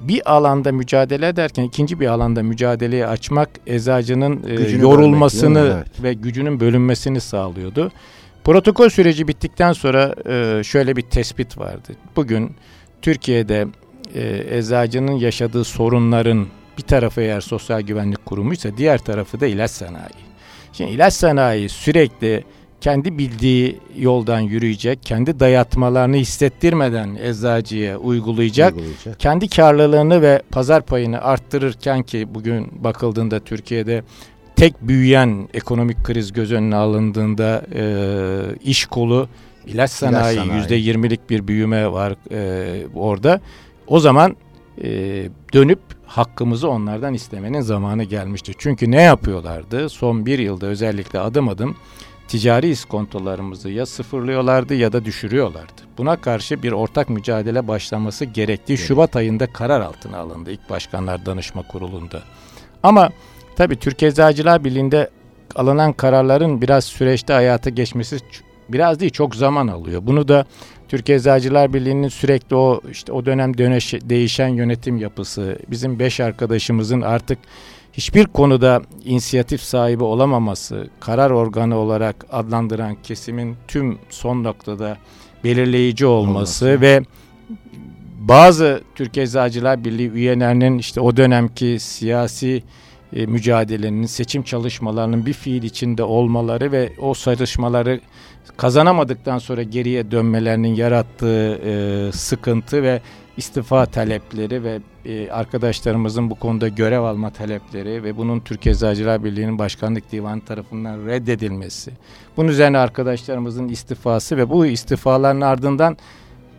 Bir alanda mücadele ederken ikinci bir alanda mücadeleyi açmak eczacının e, yorulmasını evet. ve gücünün bölünmesini sağlıyordu. Protokol süreci bittikten sonra e, şöyle bir tespit vardı. Bugün Türkiye'de e, eczacının yaşadığı sorunların bir tarafı eğer sosyal güvenlik kurumuysa diğer tarafı da ilaç sanayi. Şimdi ilaç sanayi sürekli kendi bildiği yoldan yürüyecek, kendi dayatmalarını hissettirmeden eczacıya uygulayacak, uygulayacak. kendi karlılığını ve pazar payını arttırırken ki bugün bakıldığında Türkiye'de tek büyüyen ekonomik kriz göz önüne alındığında e, iş kolu ilaç sanayi yüzde yirmilik bir büyüme var e, orada. O zaman e, dönüp hakkımızı onlardan istemenin zamanı gelmişti. Çünkü ne yapıyorlardı? Son bir yılda özellikle adım adım ticari iskontolarımızı ya sıfırlıyorlardı ya da düşürüyorlardı. Buna karşı bir ortak mücadele başlaması gerektiği evet. Şubat ayında karar altına alındı ilk Başkanlar Danışma Kurulu'nda. Ama tabii Türkiye Eczacılar Birliği'nde alınan kararların biraz süreçte hayata geçmesi biraz değil çok zaman alıyor. Bunu da Türkiye Eczacılar Birliği'nin sürekli o işte o dönem döneş, değişen yönetim yapısı, bizim beş arkadaşımızın artık hiçbir konuda inisiyatif sahibi olamaması, karar organı olarak adlandıran kesimin tüm son noktada belirleyici olması Olmasın. ve bazı Türkiye Eczacılar Birliği üyelerinin işte o dönemki siyasi e, mücadelenin, seçim çalışmalarının bir fiil içinde olmaları ve o çalışmaları kazanamadıktan sonra geriye dönmelerinin yarattığı e, sıkıntı ve istifa talepleri ve e, arkadaşlarımızın bu konuda görev alma talepleri ve bunun Türkiye Eczacılar Birliği'nin Başkanlık Divanı tarafından reddedilmesi. Bunun üzerine arkadaşlarımızın istifası ve bu istifaların ardından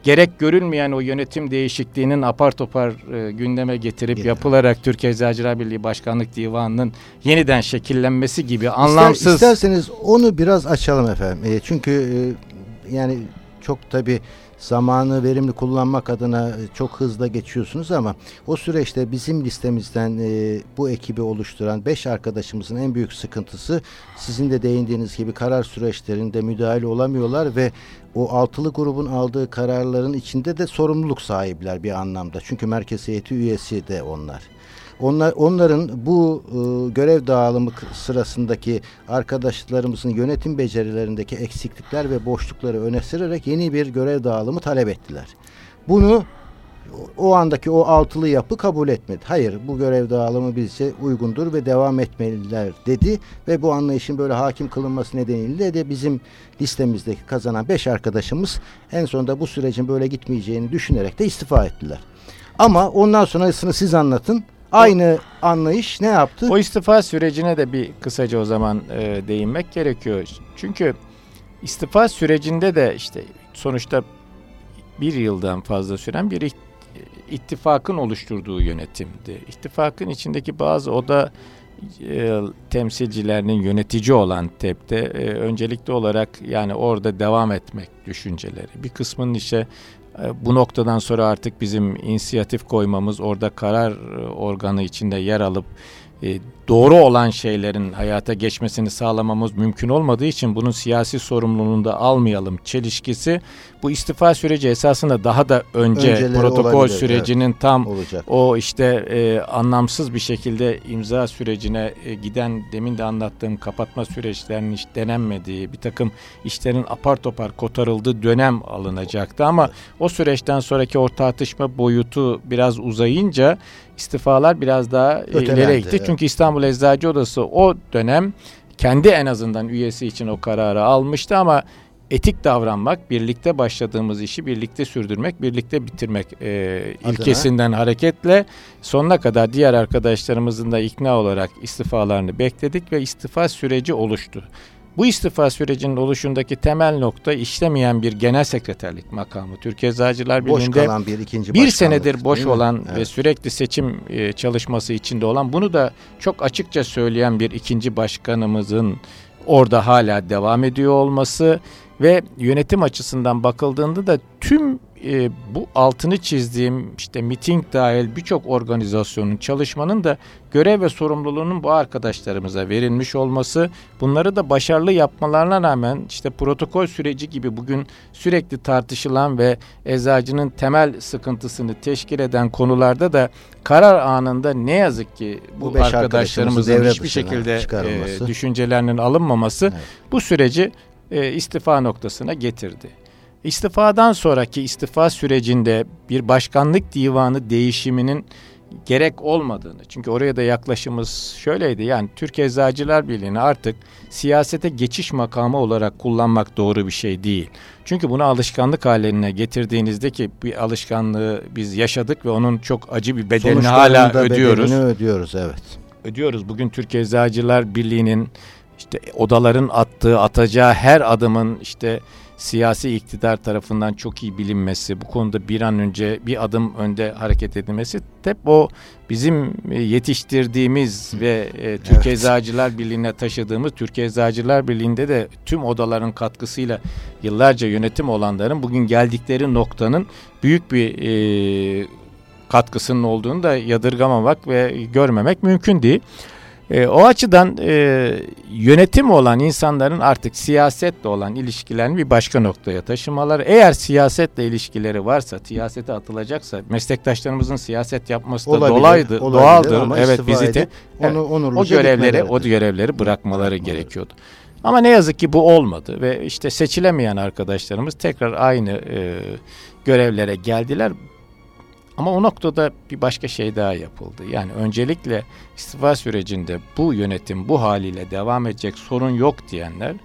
gerek görülmeyen o yönetim değişikliğinin apar topar e, gündeme getirip Getir. yapılarak Türkiye Eczacılar Birliği Başkanlık Divanı'nın yeniden şekillenmesi gibi anlamsız. İster, isterseniz onu biraz açalım efendim. E, çünkü e, yani çok tabi zamanı verimli kullanmak adına e, çok hızlı geçiyorsunuz ama o süreçte bizim listemizden e, bu ekibi oluşturan 5 arkadaşımızın en büyük sıkıntısı sizin de değindiğiniz gibi karar süreçlerinde müdahale olamıyorlar ve o altılı grubun aldığı kararların içinde de sorumluluk sahipler bir anlamda. Çünkü merkez heyeti üyesi de onlar. Onlar, onların bu e, görev dağılımı sırasındaki arkadaşlarımızın yönetim becerilerindeki eksiklikler ve boşlukları öne sürerek yeni bir görev dağılımı talep ettiler. Bunu o andaki o altılı yapı kabul etmedi. Hayır bu görev dağılımı bize uygundur ve devam etmeliler dedi ve bu anlayışın böyle hakim kılınması nedeniyle de bizim listemizdeki kazanan beş arkadaşımız en sonunda bu sürecin böyle gitmeyeceğini düşünerek de istifa ettiler. Ama ondan sonrasını siz anlatın. Aynı anlayış ne yaptı? O istifa sürecine de bir kısaca o zaman e, değinmek gerekiyor. Çünkü istifa sürecinde de işte sonuçta bir yıldan fazla süren bir ittifakın oluşturduğu yönetimdi. İttifakın içindeki bazı oda e, temsilcilerinin yönetici olan TEP'te e, öncelikli olarak yani orada devam etmek düşünceleri. Bir kısmının işe e, bu noktadan sonra artık bizim inisiyatif koymamız, orada karar e, organı içinde yer alıp e, doğru olan şeylerin hayata geçmesini sağlamamız mümkün olmadığı için bunun siyasi sorumluluğunu da almayalım çelişkisi bu istifa süreci esasında daha da önce Önceleri protokol olabilir, sürecinin tam olacak. o işte e, anlamsız bir şekilde imza sürecine e, giden demin de anlattığım kapatma süreçlerinin hiç denenmediği bir takım işlerin apar topar kotarıldığı dönem alınacaktı ama o süreçten sonraki o tartışma boyutu biraz uzayınca istifalar biraz daha e, Ötelendi, ileriye gitti. evet. Çünkü İstanbul Eczacı Odası o dönem kendi en azından üyesi için o kararı almıştı ama etik davranmak, birlikte başladığımız işi birlikte sürdürmek, birlikte bitirmek e, Adına. ilkesinden hareketle sonuna kadar diğer arkadaşlarımızın da ikna olarak istifalarını bekledik ve istifa süreci oluştu. Bu istifa sürecinin oluşundaki temel nokta işlemeyen bir genel sekreterlik makamı. Türkiye Eczacılar Boş Birliği'nde kalan bir ikinci bir senedir boş olan ve Evet. sürekli seçim e, çalışması içinde olan bunu da çok açıkça söyleyen bir ikinci başkanımızın orada hala devam ediyor olması ve yönetim açısından bakıldığında da tüm e, bu altını çizdiğim işte miting dahil birçok organizasyonun çalışmanın da görev ve sorumluluğunun bu arkadaşlarımıza verilmiş olması bunları da başarılı yapmalarına rağmen işte protokol süreci gibi bugün sürekli tartışılan ve eczacının temel sıkıntısını teşkil eden konularda da karar anında ne yazık ki bu, Bu arkadaşlarımızın hiçbir şekilde e, düşüncelerinin alınmaması Evet. bu süreci e, istifa noktasına getirdi. İstifadan sonraki istifa sürecinde bir başkanlık divanı değişiminin gerek olmadığını çünkü oraya da yaklaşımız şöyleydi yani Türkiye Eczacılar Birliği'ni artık siyasete geçiş makamı olarak kullanmak doğru bir şey değil. Çünkü bunu alışkanlık haline getirdiğinizde ki bir alışkanlığı biz yaşadık ve onun çok acı bir bedelini hala ödüyoruz bedelini ödüyoruz evet. ödüyoruz. Bugün Türkiye Eczacılar Birliği'nin işte odaların attığı, atacağı her adımın işte siyasi iktidar tarafından çok iyi bilinmesi, bu konuda bir an önce bir adım önde hareket edilmesi hep o bizim e, yetiştirdiğimiz ve e, Türkiye Evet. Eczacılar Birliği'ne taşıdığımız Türkiye Eczacılar Birliği'nde de tüm odaların katkısıyla yıllarca yönetim olanların bugün geldikleri noktanın büyük bir e, katkısının olduğunu da yadırgamamak ve görmemek mümkün değil. E, o açıdan e, yönetim olan insanların artık siyasetle olan ilişkilerini bir başka noktaya taşımaları. Eğer siyasetle ilişkileri varsa, siyasete atılacaksa, meslektaşlarımızın siyaset yapması da Olabilir, dolaydı, olabilir doğaldır. Evet vizite edip onu onurluca o görevleri gitmeleri. o görevleri bırakmaları Bırakmaları. gerekiyordu. Ama ne yazık ki bu olmadı ve işte seçilemeyen arkadaşlarımız tekrar aynı e, görevlere geldiler. Ama o noktada bir başka şey daha yapıldı. Yani öncelikle istifa sürecinde bu yönetim bu haliyle devam edecek sorun yok diyenler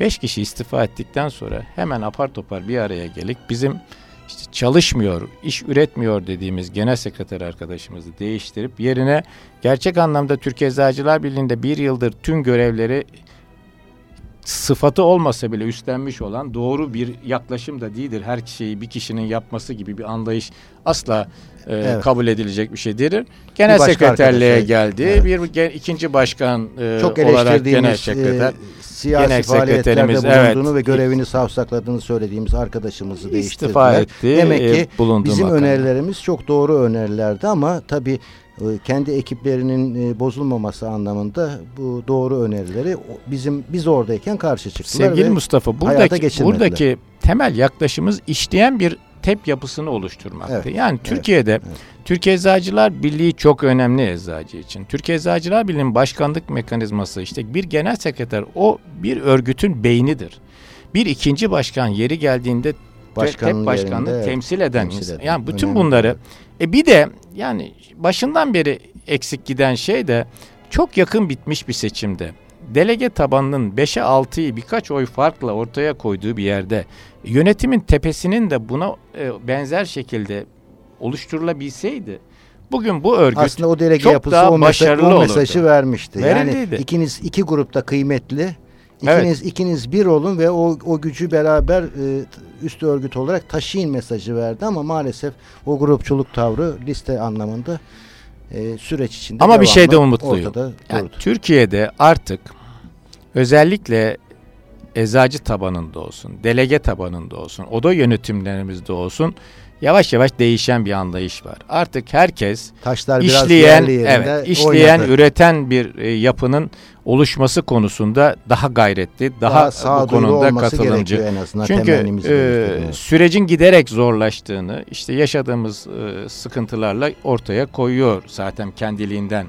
5 kişi istifa ettikten sonra hemen apar topar bir araya gelip bizim işte çalışmıyor, iş üretmiyor dediğimiz genel sekreter arkadaşımızı değiştirip yerine gerçek anlamda Türkiye Eczacılar Birliği'nde bir yıldır tüm görevleri sıfatı olmasa bile üstlenmiş olan doğru bir yaklaşım da değildir. Her şeyi bir kişinin yapması gibi bir anlayış asla e, Evet. kabul edilecek bir şey değildir. Genel Bir sekreterliğe arkadaşa- geldi. Evet. Bir ge- ikinci başkan e, Çok olarak genel sekreter. e, siyasi genel faaliyetlerde sekreterimiz, bulunduğunu evet. ve görevini savsakladığını söylediğimiz arkadaşımızı istifa değiştirdiler. etti. Demek e, ki bulunduğu Bizim makamda. önerilerimiz çok doğru önerilerdi ama tabii e, kendi ekiplerinin e, bozulmaması anlamında bu doğru önerileri bizim biz oradayken karşı çıktılar Sevgili ve Mustafa buradaki, buradaki temel yaklaşımız işleyen bir tep yapısını oluşturmaktı. Evet, Yani Türkiye'de evet. Türkiye Eczacılar Birliği çok önemli eczacı için. Türkiye Eczacılar Birliği'nin başkanlık mekanizması işte bir genel sekreter o bir örgütün beynidir. Bir ikinci başkan yeri geldiğinde tep başkanlığı yerinde, temsil eden temsil insan. Yani bütün Önemli. bunları e bir de yani başından beri eksik giden şey de çok yakın bitmiş bir seçimde delege tabanının 5'e 6'yı birkaç oy farkla ortaya koyduğu bir yerde yönetimin tepesinin de buna e, benzer şekilde oluşturulabilseydi bugün bu örgüt aslında o delege çok yapısı daha o, mesa- başarılı o olurdu. mesajı vermişti. Verildiydi. Yani ikiniz iki grupta kıymetli. Evet. İkiniz ikiniz bir olun ve o o gücü beraber e, üst örgüt olarak taşıyın mesajı verdi ama maalesef o grupçuluk tavrı liste anlamında e, süreç içinde Ama bir şeyde umutluyum. Yani durdu. Türkiye'de artık özellikle eczacı tabanında olsun, delege tabanında olsun, oda yönetimlerimizde olsun yavaş yavaş değişen bir anlayış var. Artık herkes Taşlar biraz işleyen, evet, işleyen, oynadı. üreten bir e, yapının oluşması konusunda daha gayretli, daha, daha bu konuda katılımcı. en azından Çünkü e, sürecin giderek zorlaştığını, işte yaşadığımız e, sıkıntılarla ortaya koyuyor zaten kendiliğinden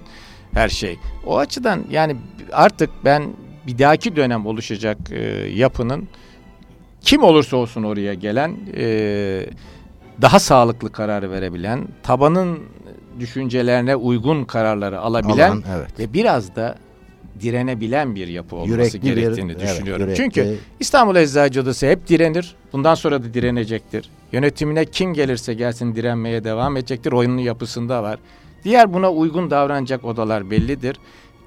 her şey. O açıdan yani artık ben bir dahaki dönem oluşacak e, yapının kim olursa olsun oraya gelen e, daha sağlıklı karar verebilen, tabanın düşüncelerine uygun kararları alabilen Alan, evet. ve biraz da direnebilen bir yapı olması Yürekli bir- gerektiğini evet, düşünüyorum. yürekli. Çünkü İstanbul Eczacı Odası hep direnir. Bundan sonra da direnecektir. Yönetimine kim gelirse gelsin direnmeye devam edecektir. Oyunun yapısında var. Diğer buna uygun davranacak odalar bellidir.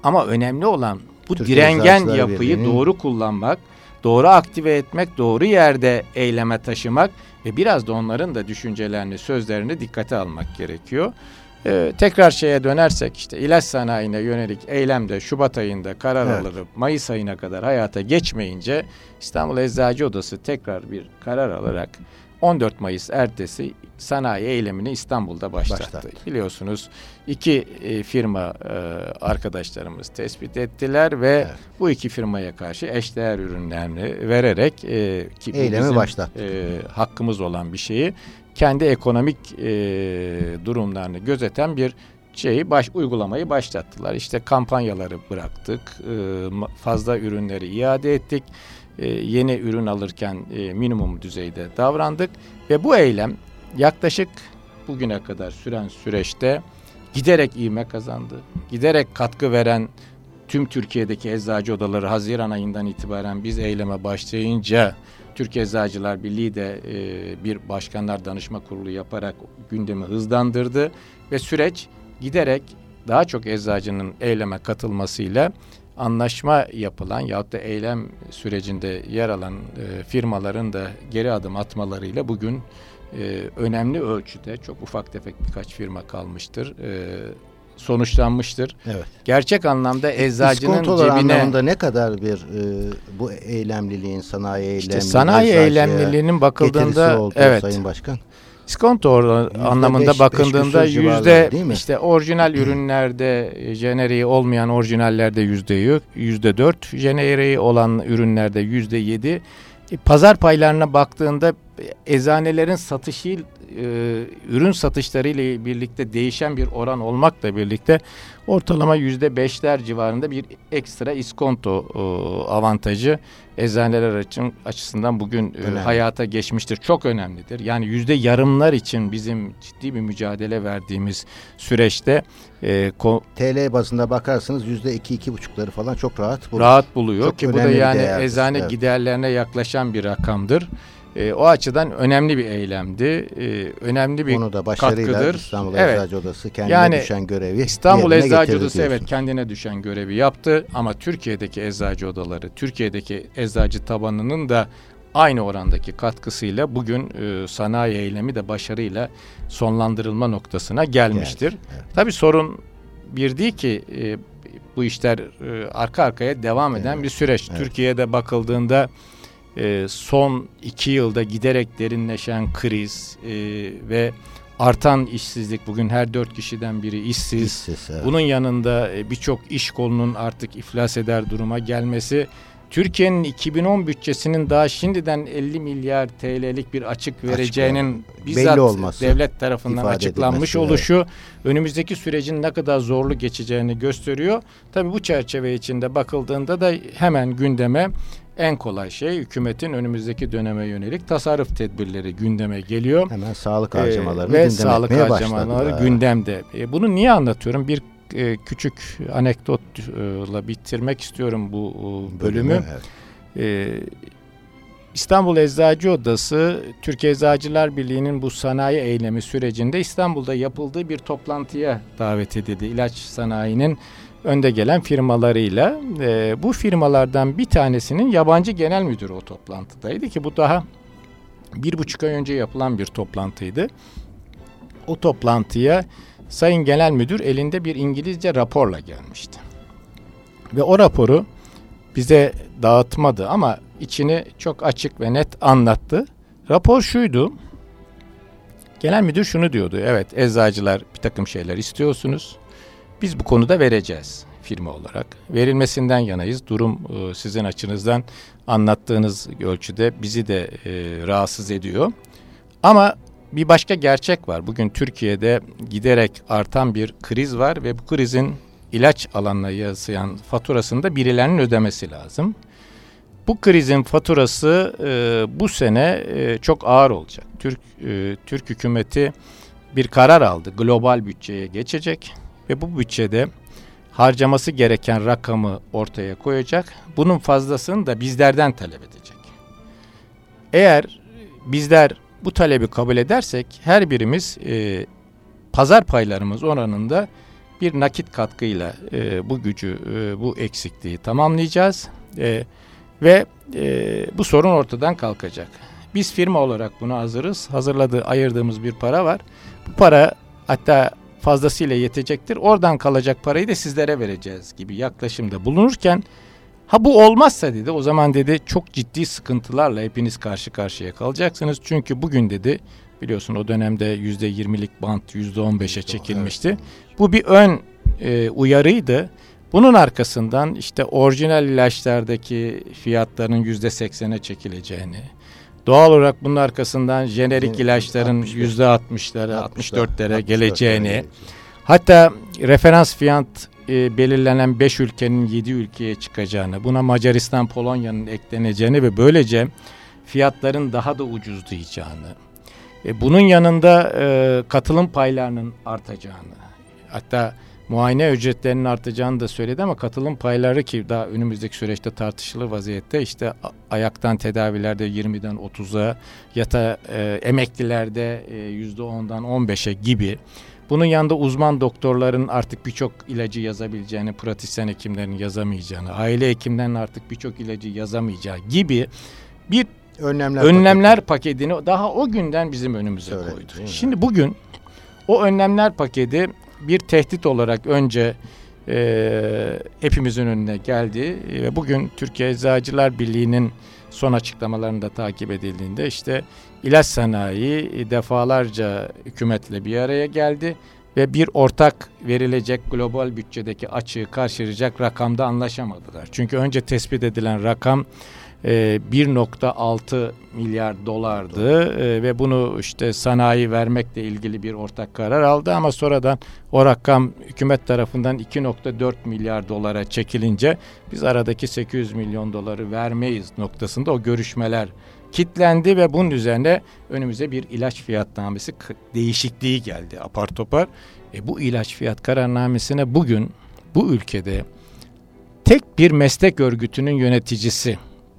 Ama önemli olan bu Türkiye direngen yapıyı doğru kullanmak, doğru aktive etmek, doğru yerde eyleme taşımak ve biraz da onların da düşüncelerini, sözlerini dikkate almak gerekiyor. Ee, tekrar şeye dönersek işte ilaç sanayine yönelik eylemde Şubat ayında karar Evet. alınıp Mayıs ayına kadar hayata geçmeyince İstanbul Eczacı Odası tekrar bir karar alarak 14 Mayıs ertesi sanayi eylemini İstanbul'da başlattı. Başlattı. Biliyorsunuz iki e, firma e, arkadaşlarımız tespit ettiler ve Evet. bu iki firmaya karşı eşdeğer ürünlerini vererek e, ki Eylemi bizim, başlattı. e, hakkımız olan bir şeyi kendi ekonomik e, durumlarını gözeten bir şeyi baş uygulamayı başlattılar. İşte kampanyaları bıraktık, e, fazla ürünleri iade ettik, e, yeni ürün alırken e, minimum düzeyde davrandık ve bu eylem yaklaşık bugüne kadar süren süreçte giderek ivme kazandı. Giderek katkı veren tüm Türkiye'deki eczacı odaları Haziran ayından itibaren biz eyleme başlayınca Türkiye Eczacılar Birliği de e, bir başkanlar danışma kurulu yaparak gündemi hızlandırdı ve süreç giderek daha çok eczacının eyleme katılmasıyla anlaşma yapılan yahut da eylem sürecinde yer alan e, firmaların da geri adım atmalarıyla bugün e, önemli ölçüde çok ufak tefek birkaç firma kalmıştır. E, sonuçlanmıştır. Evet. Gerçek anlamda eczacının cebine anlamında ne kadar bir e, bu eylemliliğin sanayi eylemliliği işte sanayi eylemliliğinin bakıldığında evet Sayın Başkan. İskonto or- anlamında beş- küsur yüzde işte orijinal ürünlerde e, jeneriği olmayan orijinallerde yüzde yok yüzde dört jeneriği olan ürünlerde yüzde yedi. E, pazar paylarına baktığında eczanelerin satışı e, ürün satışları ile birlikte değişen bir oran olmakla birlikte ortalama yüzde beşler civarında bir ekstra iskonto e, avantajı eczaneler açın, açısından bugün e, hayata geçmiştir. Çok önemlidir. Yani yüzde yarımlar için bizim ciddi bir mücadele verdiğimiz süreçte e, ko- TL bazında bakarsanız yüzde iki iki buçukları falan çok rahat bulur. rahat buluyor Çok ki bu da yani eczane Evet. giderlerine yaklaşan bir rakamdır. E, o açıdan önemli bir eylemdi. E, önemli bir Onu da başarıyla katkıdır. İstanbul Evet. Eczacı Odası kendine Yani düşen görevi İstanbul Eczacı Odası evet kendine düşen görevi yaptı ama Türkiye'deki eczacı odaları, Türkiye'deki eczacı tabanının da aynı orandaki katkısıyla bugün e, sanayi eylemi de başarıyla sonlandırılma noktasına gelmiştir. Geldi, evet. Tabii sorun bir değil ki e, bu işler e, arka arkaya devam eden Evet, bir süreç. evet. Türkiye'de bakıldığında e, son iki yılda giderek derinleşen kriz e, ve artan işsizlik bugün her dört kişiden biri işsiz. İşsiz, evet. Bunun yanında e, birçok iş kolunun artık iflas eder duruma gelmesi Türkiye'nin 2010 bütçesinin daha şimdiden 50 milyar TL'lik bir açık vereceğinin bizzat olması, devlet tarafından açıklanmış edilmesi, oluşu önümüzdeki sürecin ne kadar zorlu geçeceğini gösteriyor. Tabii bu çerçeve içinde bakıldığında da hemen gündeme en kolay şey hükümetin önümüzdeki döneme yönelik tasarruf tedbirleri gündeme geliyor. Hemen sağlık Ee, harcamalarını ve sağlık harcamaları başladılar. gündemde. E, bunu niye anlatıyorum? Bir e, küçük anekdotla bitirmek istiyorum bu e, bölümü. evet. E, İstanbul Eczacı Odası Türkiye Eczacılar Birliği'nin bu sanayi eylemi sürecinde İstanbul'da yapıldığı bir toplantıya davet edildi. İlaç sanayinin önde gelen firmalarıyla. E, bu firmalardan bir tanesinin yabancı genel müdürü o toplantıdaydı ki bu daha bir buçuk ay önce yapılan bir toplantıydı. O toplantıya Sayın Genel Müdür elinde bir İngilizce raporla gelmişti. Ve o raporu bize dağıtmadı ama içini çok açık ve net anlattı. Rapor şuydu. Genel müdür şunu diyordu. Evet eczacılar bir takım şeyler istiyorsunuz. Biz bu konuda vereceğiz firma olarak. Verilmesinden yanayız. Durum e, sizin açınızdan anlattığınız ölçüde bizi de e, rahatsız ediyor. Ama bir başka gerçek var. Bugün Türkiye'de giderek artan bir kriz var ve bu krizin ilaç alanına yansıyan faturasını da birilerinin ödemesi lazım. Bu krizin faturası e, bu sene e, çok ağır olacak. Türk e, Türk hükümeti bir karar aldı. Global bütçeye geçecek ve bu bütçede harcaması gereken rakamı ortaya koyacak. Bunun fazlasını da bizlerden talep edecek. Eğer bizler bu talebi kabul edersek her birimiz e, pazar paylarımız oranında bir nakit katkıyla e, bu gücü, e, bu eksikliği tamamlayacağız e, ve e, bu sorun ortadan kalkacak. Biz firma olarak buna hazırız. Hazırladığı, ayırdığımız bir para var. Bu para hatta fazlasıyla yetecektir. Oradan kalacak parayı da sizlere vereceğiz gibi yaklaşımda bulunurken ha bu olmazsa dedi o zaman dedi çok ciddi sıkıntılarla hepiniz karşı karşıya kalacaksınız. Çünkü bugün dedi biliyorsun o dönemde yüzde yirmilik bant yüzde on beşe çekilmişti. Bu bir ön e, uyarıydı. Bunun arkasından işte orijinal ilaçlardaki fiyatların yüzde seksene çekileceğini, Doğal olarak bunun arkasından jenerik ilaçların yüzde 60'lara, 64'lere geleceğini, hatta referans fiyat e, belirlenen 5 ülkenin 7 ülkeye çıkacağını, buna Macaristan, Polonya'nın ekleneceğini ve böylece fiyatların daha da ucuzlayacağını, e, bunun yanında e, katılım paylarının artacağını, hatta muayene ücretlerinin artacağını da söyledi ama katılım payları ki daha önümüzdeki süreçte tartışılır vaziyette işte ayaktan tedavilerde 20'den 30'a yata e, emeklilerde e, %10'dan 15'e gibi bunun yanında uzman doktorların artık birçok ilacı yazabileceğini, pratisyen hekimlerin yazamayacağını, aile hekimlerinin artık birçok ilacı yazamayacağı gibi bir önlemler, önlemler paketi. paketini daha o günden bizim önümüze Söyle, koydu. Şimdi bugün o önlemler paketi bir tehdit olarak önce e, hepimizin önüne geldi ve bugün Türkiye Eczacılar Birliği'nin son açıklamalarında takip edildiğinde işte ilaç sanayi defalarca hükümetle bir araya geldi ve bir ortak verilecek global bütçedeki açığı karşılayacak rakamda anlaşamadılar. Çünkü önce tespit edilen rakam 1.6 e, milyar dolardı e, ve bunu işte sanayi vermekle ilgili bir ortak karar aldı ama sonradan o rakam hükümet tarafından 2.4 milyar dolara çekilince biz aradaki 800 milyon doları vermeyiz noktasında o görüşmeler kitlendi ve bunun üzerine önümüze bir ilaç fiyatnamesi değişikliği geldi apar topar. E bu ilaç fiyat kararnamesine bugün bu ülkede tek bir meslek örgütünün yöneticisi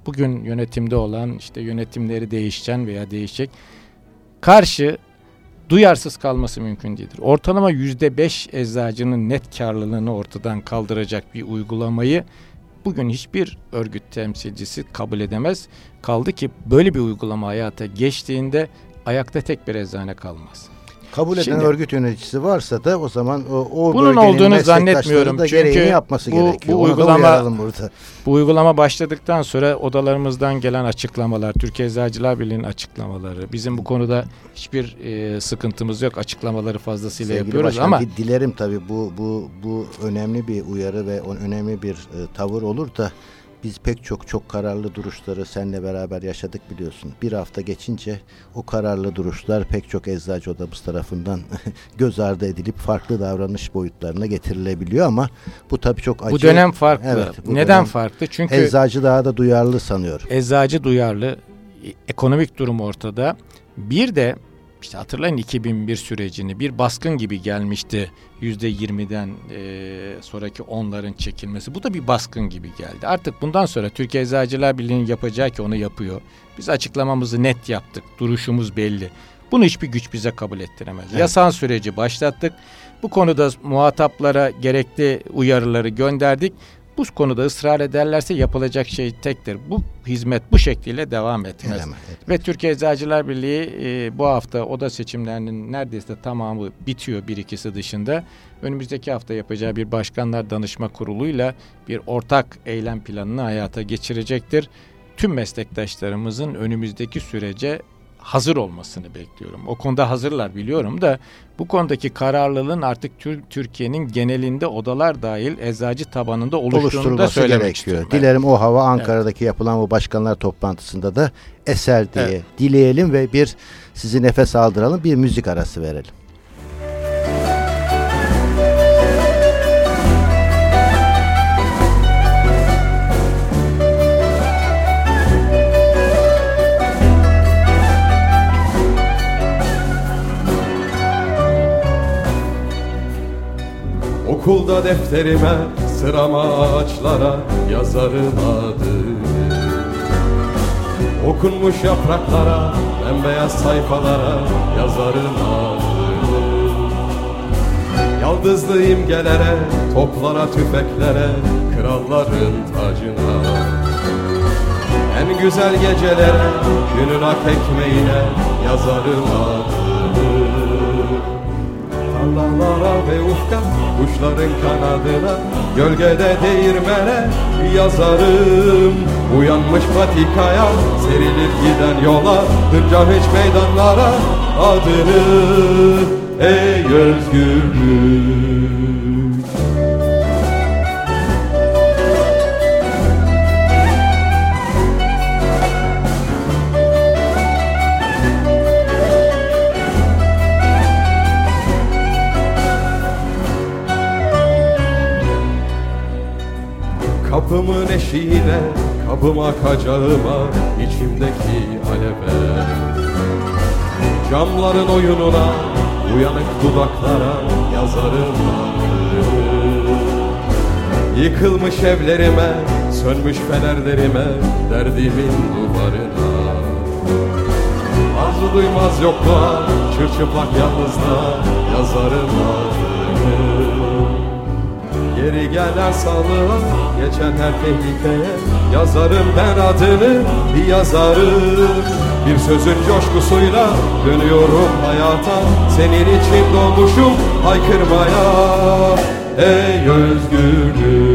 bugün yönetimde olan işte yönetimleri değişen veya değişecek karşı duyarsız kalması mümkün değildir. Ortalama yüzde beş eczacının net karlılığını ortadan kaldıracak bir uygulamayı bugün hiçbir örgüt temsilcisi kabul edemez. Kaldı ki böyle bir uygulama hayata geçtiğinde ayakta tek bir eczane kalmaz. Kabul eden Şimdi, örgüt yöneticisi varsa da o zaman o, o bunun olduğunu zannetmiyorum. Da Çünkü yapması bu, gerekiyor. Bu uygulama, burada. bu uygulama başladıktan sonra odalarımızdan gelen açıklamalar, Türkiye Eczacılar Birliği'nin açıklamaları, bizim bu konuda hiçbir e, sıkıntımız yok. Açıklamaları fazlasıyla Sevgili yapıyoruz başkan, ama dilerim tabii bu bu bu önemli bir uyarı ve önemli bir e, tavır olur da biz pek çok çok kararlı duruşları seninle beraber yaşadık biliyorsun. Bir hafta geçince o kararlı duruşlar pek çok eczacı odamız tarafından göz ardı edilip farklı davranış boyutlarına getirilebiliyor ama bu tabii çok acı. Bu dönem farklı. Evet, bu Neden dönem farklı? Çünkü eczacı daha da duyarlı sanıyor. Eczacı duyarlı. Ekonomik durum ortada. Bir de işte hatırlayın 2001 sürecini bir baskın gibi gelmişti %20'den e, sonraki onların çekilmesi. Bu da bir baskın gibi geldi. Artık bundan sonra Türkiye Eczacılar Birliği'nin yapacağı ki onu yapıyor. Biz açıklamamızı net yaptık. Duruşumuz belli. Bunu hiçbir güç bize kabul ettiremez. Evet. Yasan süreci başlattık. Bu konuda muhataplara gerekli uyarıları gönderdik bu konuda ısrar ederlerse yapılacak şey tektir. Bu hizmet bu şekliyle devam etmez. Edemez, Ve Türkiye Eczacılar Birliği e, bu hafta oda seçimlerinin neredeyse tamamı bitiyor bir ikisi dışında. Önümüzdeki hafta yapacağı bir başkanlar danışma kuruluyla bir ortak eylem planını hayata geçirecektir. Tüm meslektaşlarımızın önümüzdeki sürece hazır olmasını bekliyorum. O konuda hazırlar biliyorum da bu konudaki kararlılığın artık Türkiye'nin genelinde odalar dahil eczacı tabanında oluştuğunu da söylemek gerekiyor. Istiyorum. Dilerim o hava Ankara'daki evet. yapılan bu başkanlar toplantısında da eser diye evet. dileyelim ve bir sizi nefes aldıralım bir müzik arası verelim. Okulda defterime sırama ağaçlara yazarım adı. Okunmuş yapraklara bembeyaz sayfalara yazarım adı. Yaldızlı imgelere toplara tüfeklere kralların tacına. En güzel gecelere günün ak ekmeğine yazarım adı Tarlalara ve ufka kuşların kanadına Gölgede değirmene yazarım. Uyanmış patikaya serilir giden yola Hınca hiç meydanlara adını Ey özgürlük Eşiğine, kabıma kacağıma, içimdeki aleve. Camların oyununa, uyanık dudaklara yazarım Yıkılmış evlerime, sönmüş fenerlerime, derdimin duvarına. Arzu duymaz yokluğa, çırçıplak yalnızlığa yazarım adını Geri gelen sağlığa geçen her tehlikeye Yazarım ben adını bir yazarım. Bir sözün coşkusuyla dönüyorum hayata Senin için doğmuşum haykırmaya Ey özgürlük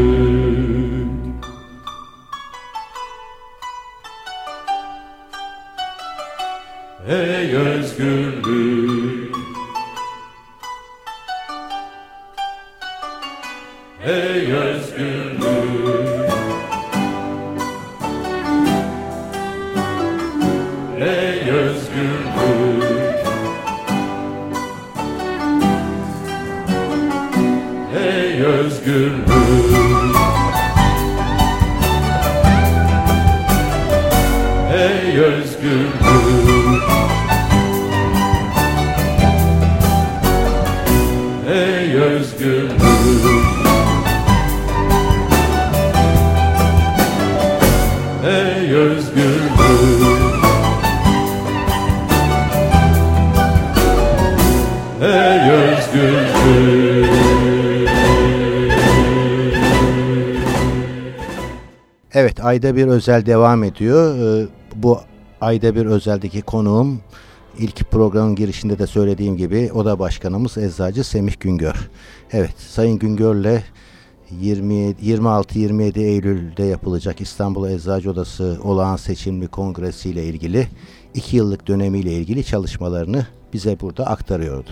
Ey özgürlük Ey özgürlük Evet ayda bir özel devam ediyor. Bu ayda bir özeldeki konuğum ilk programın girişinde de söylediğim gibi o da başkanımız Eczacı Semih Güngör. Evet Sayın Güngör'le 26-27 Eylül'de yapılacak İstanbul Eczacı Odası olağan seçimli kongresi ile ilgili iki yıllık dönemiyle ilgili çalışmalarını bize burada aktarıyordu.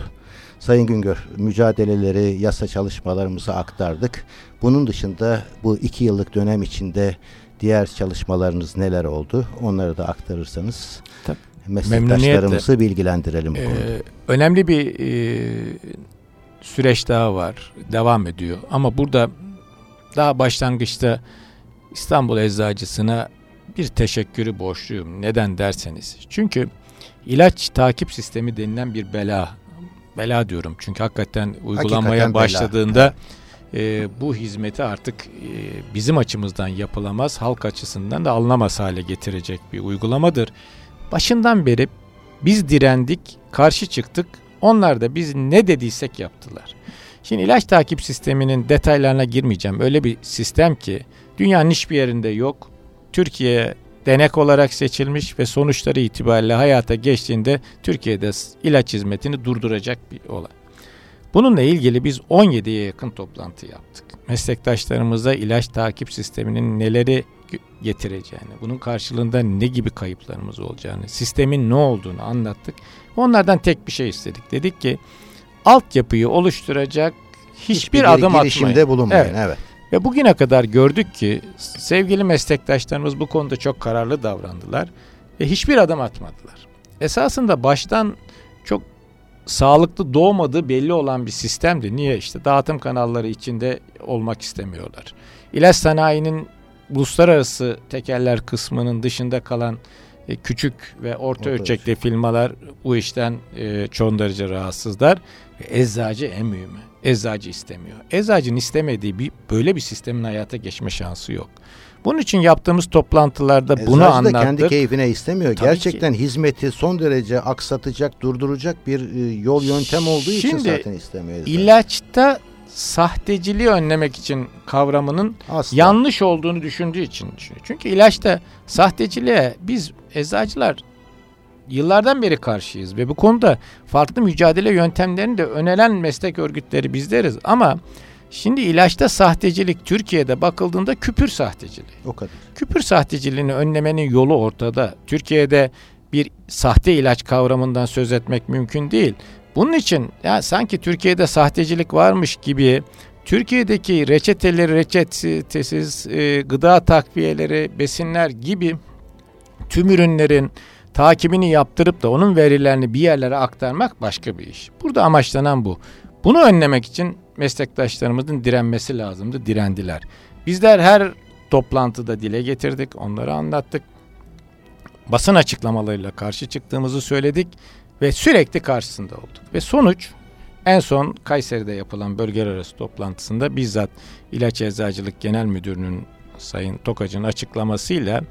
Sayın Güngör, mücadeleleri, yasa çalışmalarımızı aktardık. Bunun dışında bu iki yıllık dönem içinde diğer çalışmalarınız neler oldu? Onları da aktarırsanız Tabii. meslektaşlarımızı bilgilendirelim. Ee, önemli bir e, süreç daha var, devam ediyor. Ama burada daha başlangıçta İstanbul Eczacısına bir teşekkürü borçluyum. Neden derseniz. Çünkü ilaç takip sistemi denilen bir bela bela diyorum çünkü hakikaten uygulanmaya hakikaten başladığında e, bu hizmeti artık e, bizim açımızdan yapılamaz, halk açısından da alınamaz hale getirecek bir uygulamadır. Başından beri biz direndik, karşı çıktık. Onlar da biz ne dediysek yaptılar. Şimdi ilaç takip sisteminin detaylarına girmeyeceğim. Öyle bir sistem ki dünyanın hiçbir yerinde yok. Türkiye denek olarak seçilmiş ve sonuçları itibariyle hayata geçtiğinde Türkiye'de ilaç hizmetini durduracak bir olay. Bununla ilgili biz 17'ye yakın toplantı yaptık. Meslektaşlarımıza ilaç takip sisteminin neleri getireceğini, bunun karşılığında ne gibi kayıplarımız olacağını, sistemin ne olduğunu anlattık. Onlardan tek bir şey istedik. Dedik ki altyapıyı oluşturacak hiçbir, hiçbir adım atmayın. bulunmayın. Evet. evet. Ve bugüne kadar gördük ki sevgili meslektaşlarımız bu konuda çok kararlı davrandılar ve hiçbir adım atmadılar. Esasında baştan çok sağlıklı doğmadığı belli olan bir sistemdi. Niye? işte dağıtım kanalları içinde olmak istemiyorlar. İlaç sanayinin uluslararası tekeller kısmının dışında kalan e, küçük ve orta, orta ölçekli firmalar bu işten e, çok derece rahatsızlar. Eczacı en mühimi. Eczacı istemiyor. Eczacının istemediği bir böyle bir sistemin hayata geçme şansı yok. Bunun için yaptığımız toplantılarda Eczacı bunu anlattık. da kendi keyfine istemiyor. Tabii Gerçekten ki. hizmeti son derece aksatacak, durduracak bir e, yol yöntem olduğu Şimdi, için zaten istemiyor. Eczacı. ilaçta sahteciliği önlemek için kavramının Asla. yanlış olduğunu düşündüğü için. Çünkü ilaçta sahteciliğe biz eczacılar yıllardan beri karşıyız ve bu konuda farklı mücadele yöntemlerini de öneren meslek örgütleri bizleriz ama şimdi ilaçta sahtecilik Türkiye'de bakıldığında küpür sahteciliği. O kadar. Küpür sahteciliğini önlemenin yolu ortada. Türkiye'de bir sahte ilaç kavramından söz etmek mümkün değil. Bunun için ya sanki Türkiye'de sahtecilik varmış gibi Türkiye'deki reçeteleri, reçetesiz e, gıda takviyeleri, besinler gibi tüm ürünlerin takibini yaptırıp da onun verilerini bir yerlere aktarmak başka bir iş. Burada amaçlanan bu. Bunu önlemek için meslektaşlarımızın direnmesi lazımdı, direndiler. Bizler her toplantıda dile getirdik, onları anlattık. Basın açıklamalarıyla karşı çıktığımızı söyledik ve sürekli karşısında olduk. Ve sonuç en son Kayseri'de yapılan bölgeler arası toplantısında bizzat İlaç Eczacılık Genel Müdürü'nün Sayın Tokac'ın açıklamasıyla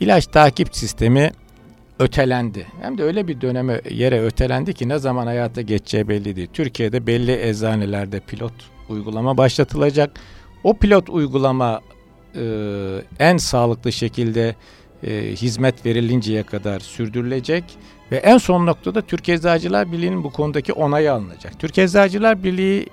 ilaç takip sistemi ötelendi. Hem de öyle bir döneme yere ötelendi ki ne zaman hayata geçeceği belli değil. Türkiye'de belli eczanelerde pilot uygulama başlatılacak. O pilot uygulama e, en sağlıklı şekilde e, hizmet verilinceye kadar sürdürülecek ve en son noktada Türk Eczacılar Birliği'nin bu konudaki onayı alınacak. Türk Eczacılar Birliği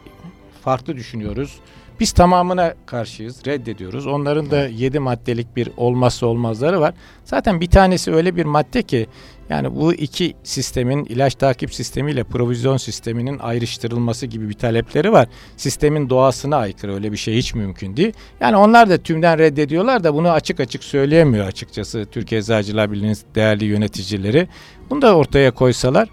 farklı düşünüyoruz. Biz tamamına karşıyız, reddediyoruz. Onların da yedi maddelik bir olmazsa olmazları var. Zaten bir tanesi öyle bir madde ki yani bu iki sistemin ilaç takip sistemiyle provizyon sisteminin ayrıştırılması gibi bir talepleri var. Sistemin doğasına aykırı öyle bir şey hiç mümkün değil. Yani onlar da tümden reddediyorlar da bunu açık açık söyleyemiyor açıkçası Türkiye Eczacılar Birliği'nin değerli yöneticileri. Bunu da ortaya koysalar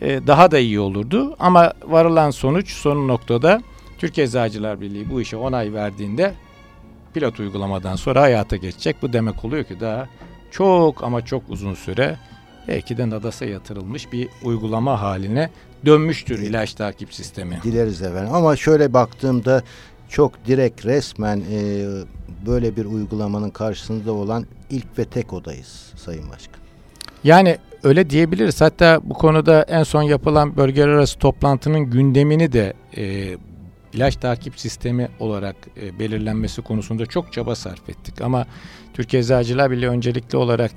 e, daha da iyi olurdu. Ama varılan sonuç son noktada Türkiye Eczacılar Birliği bu işe onay verdiğinde pilot uygulamadan sonra hayata geçecek. Bu demek oluyor ki daha çok ama çok uzun süre belki de NADAS'a yatırılmış bir uygulama haline dönmüştür ilaç takip sistemi. Dileriz efendim ama şöyle baktığımda çok direkt resmen e, böyle bir uygulamanın karşısında olan ilk ve tek odayız Sayın Başkan. Yani öyle diyebiliriz. Hatta bu konuda en son yapılan bölgeler arası toplantının gündemini de e, ilaç takip sistemi olarak e, belirlenmesi konusunda çok çaba sarf ettik. Ama Türkiye Eczacılar Birliği öncelikli olarak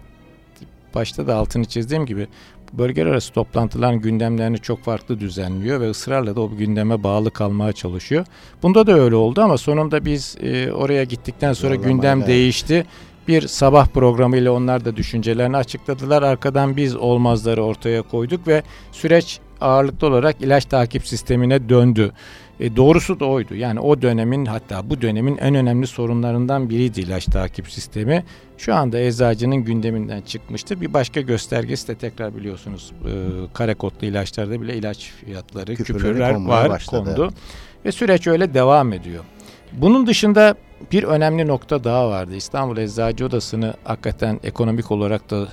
başta da altını çizdiğim gibi bölgeler arası toplantıların gündemlerini çok farklı düzenliyor ve ısrarla da o gündeme bağlı kalmaya çalışıyor. Bunda da öyle oldu ama sonunda biz e, oraya gittikten sonra Zorlamayla. gündem değişti. Bir sabah programı ile onlar da düşüncelerini açıkladılar. Arkadan biz olmazları ortaya koyduk ve süreç ağırlıklı olarak ilaç takip sistemine döndü. E, doğrusu da oydu. Yani o dönemin hatta bu dönemin en önemli sorunlarından biriydi ilaç takip sistemi. Şu anda eczacının gündeminden çıkmıştı. Bir başka göstergesi de tekrar biliyorsunuz e, kare kodlu ilaçlarda bile ilaç fiyatları, Küpürleri küpürler var başladı. kondu. Ve süreç öyle devam ediyor. Bunun dışında bir önemli nokta daha vardı. İstanbul Eczacı Odası'nı hakikaten ekonomik olarak da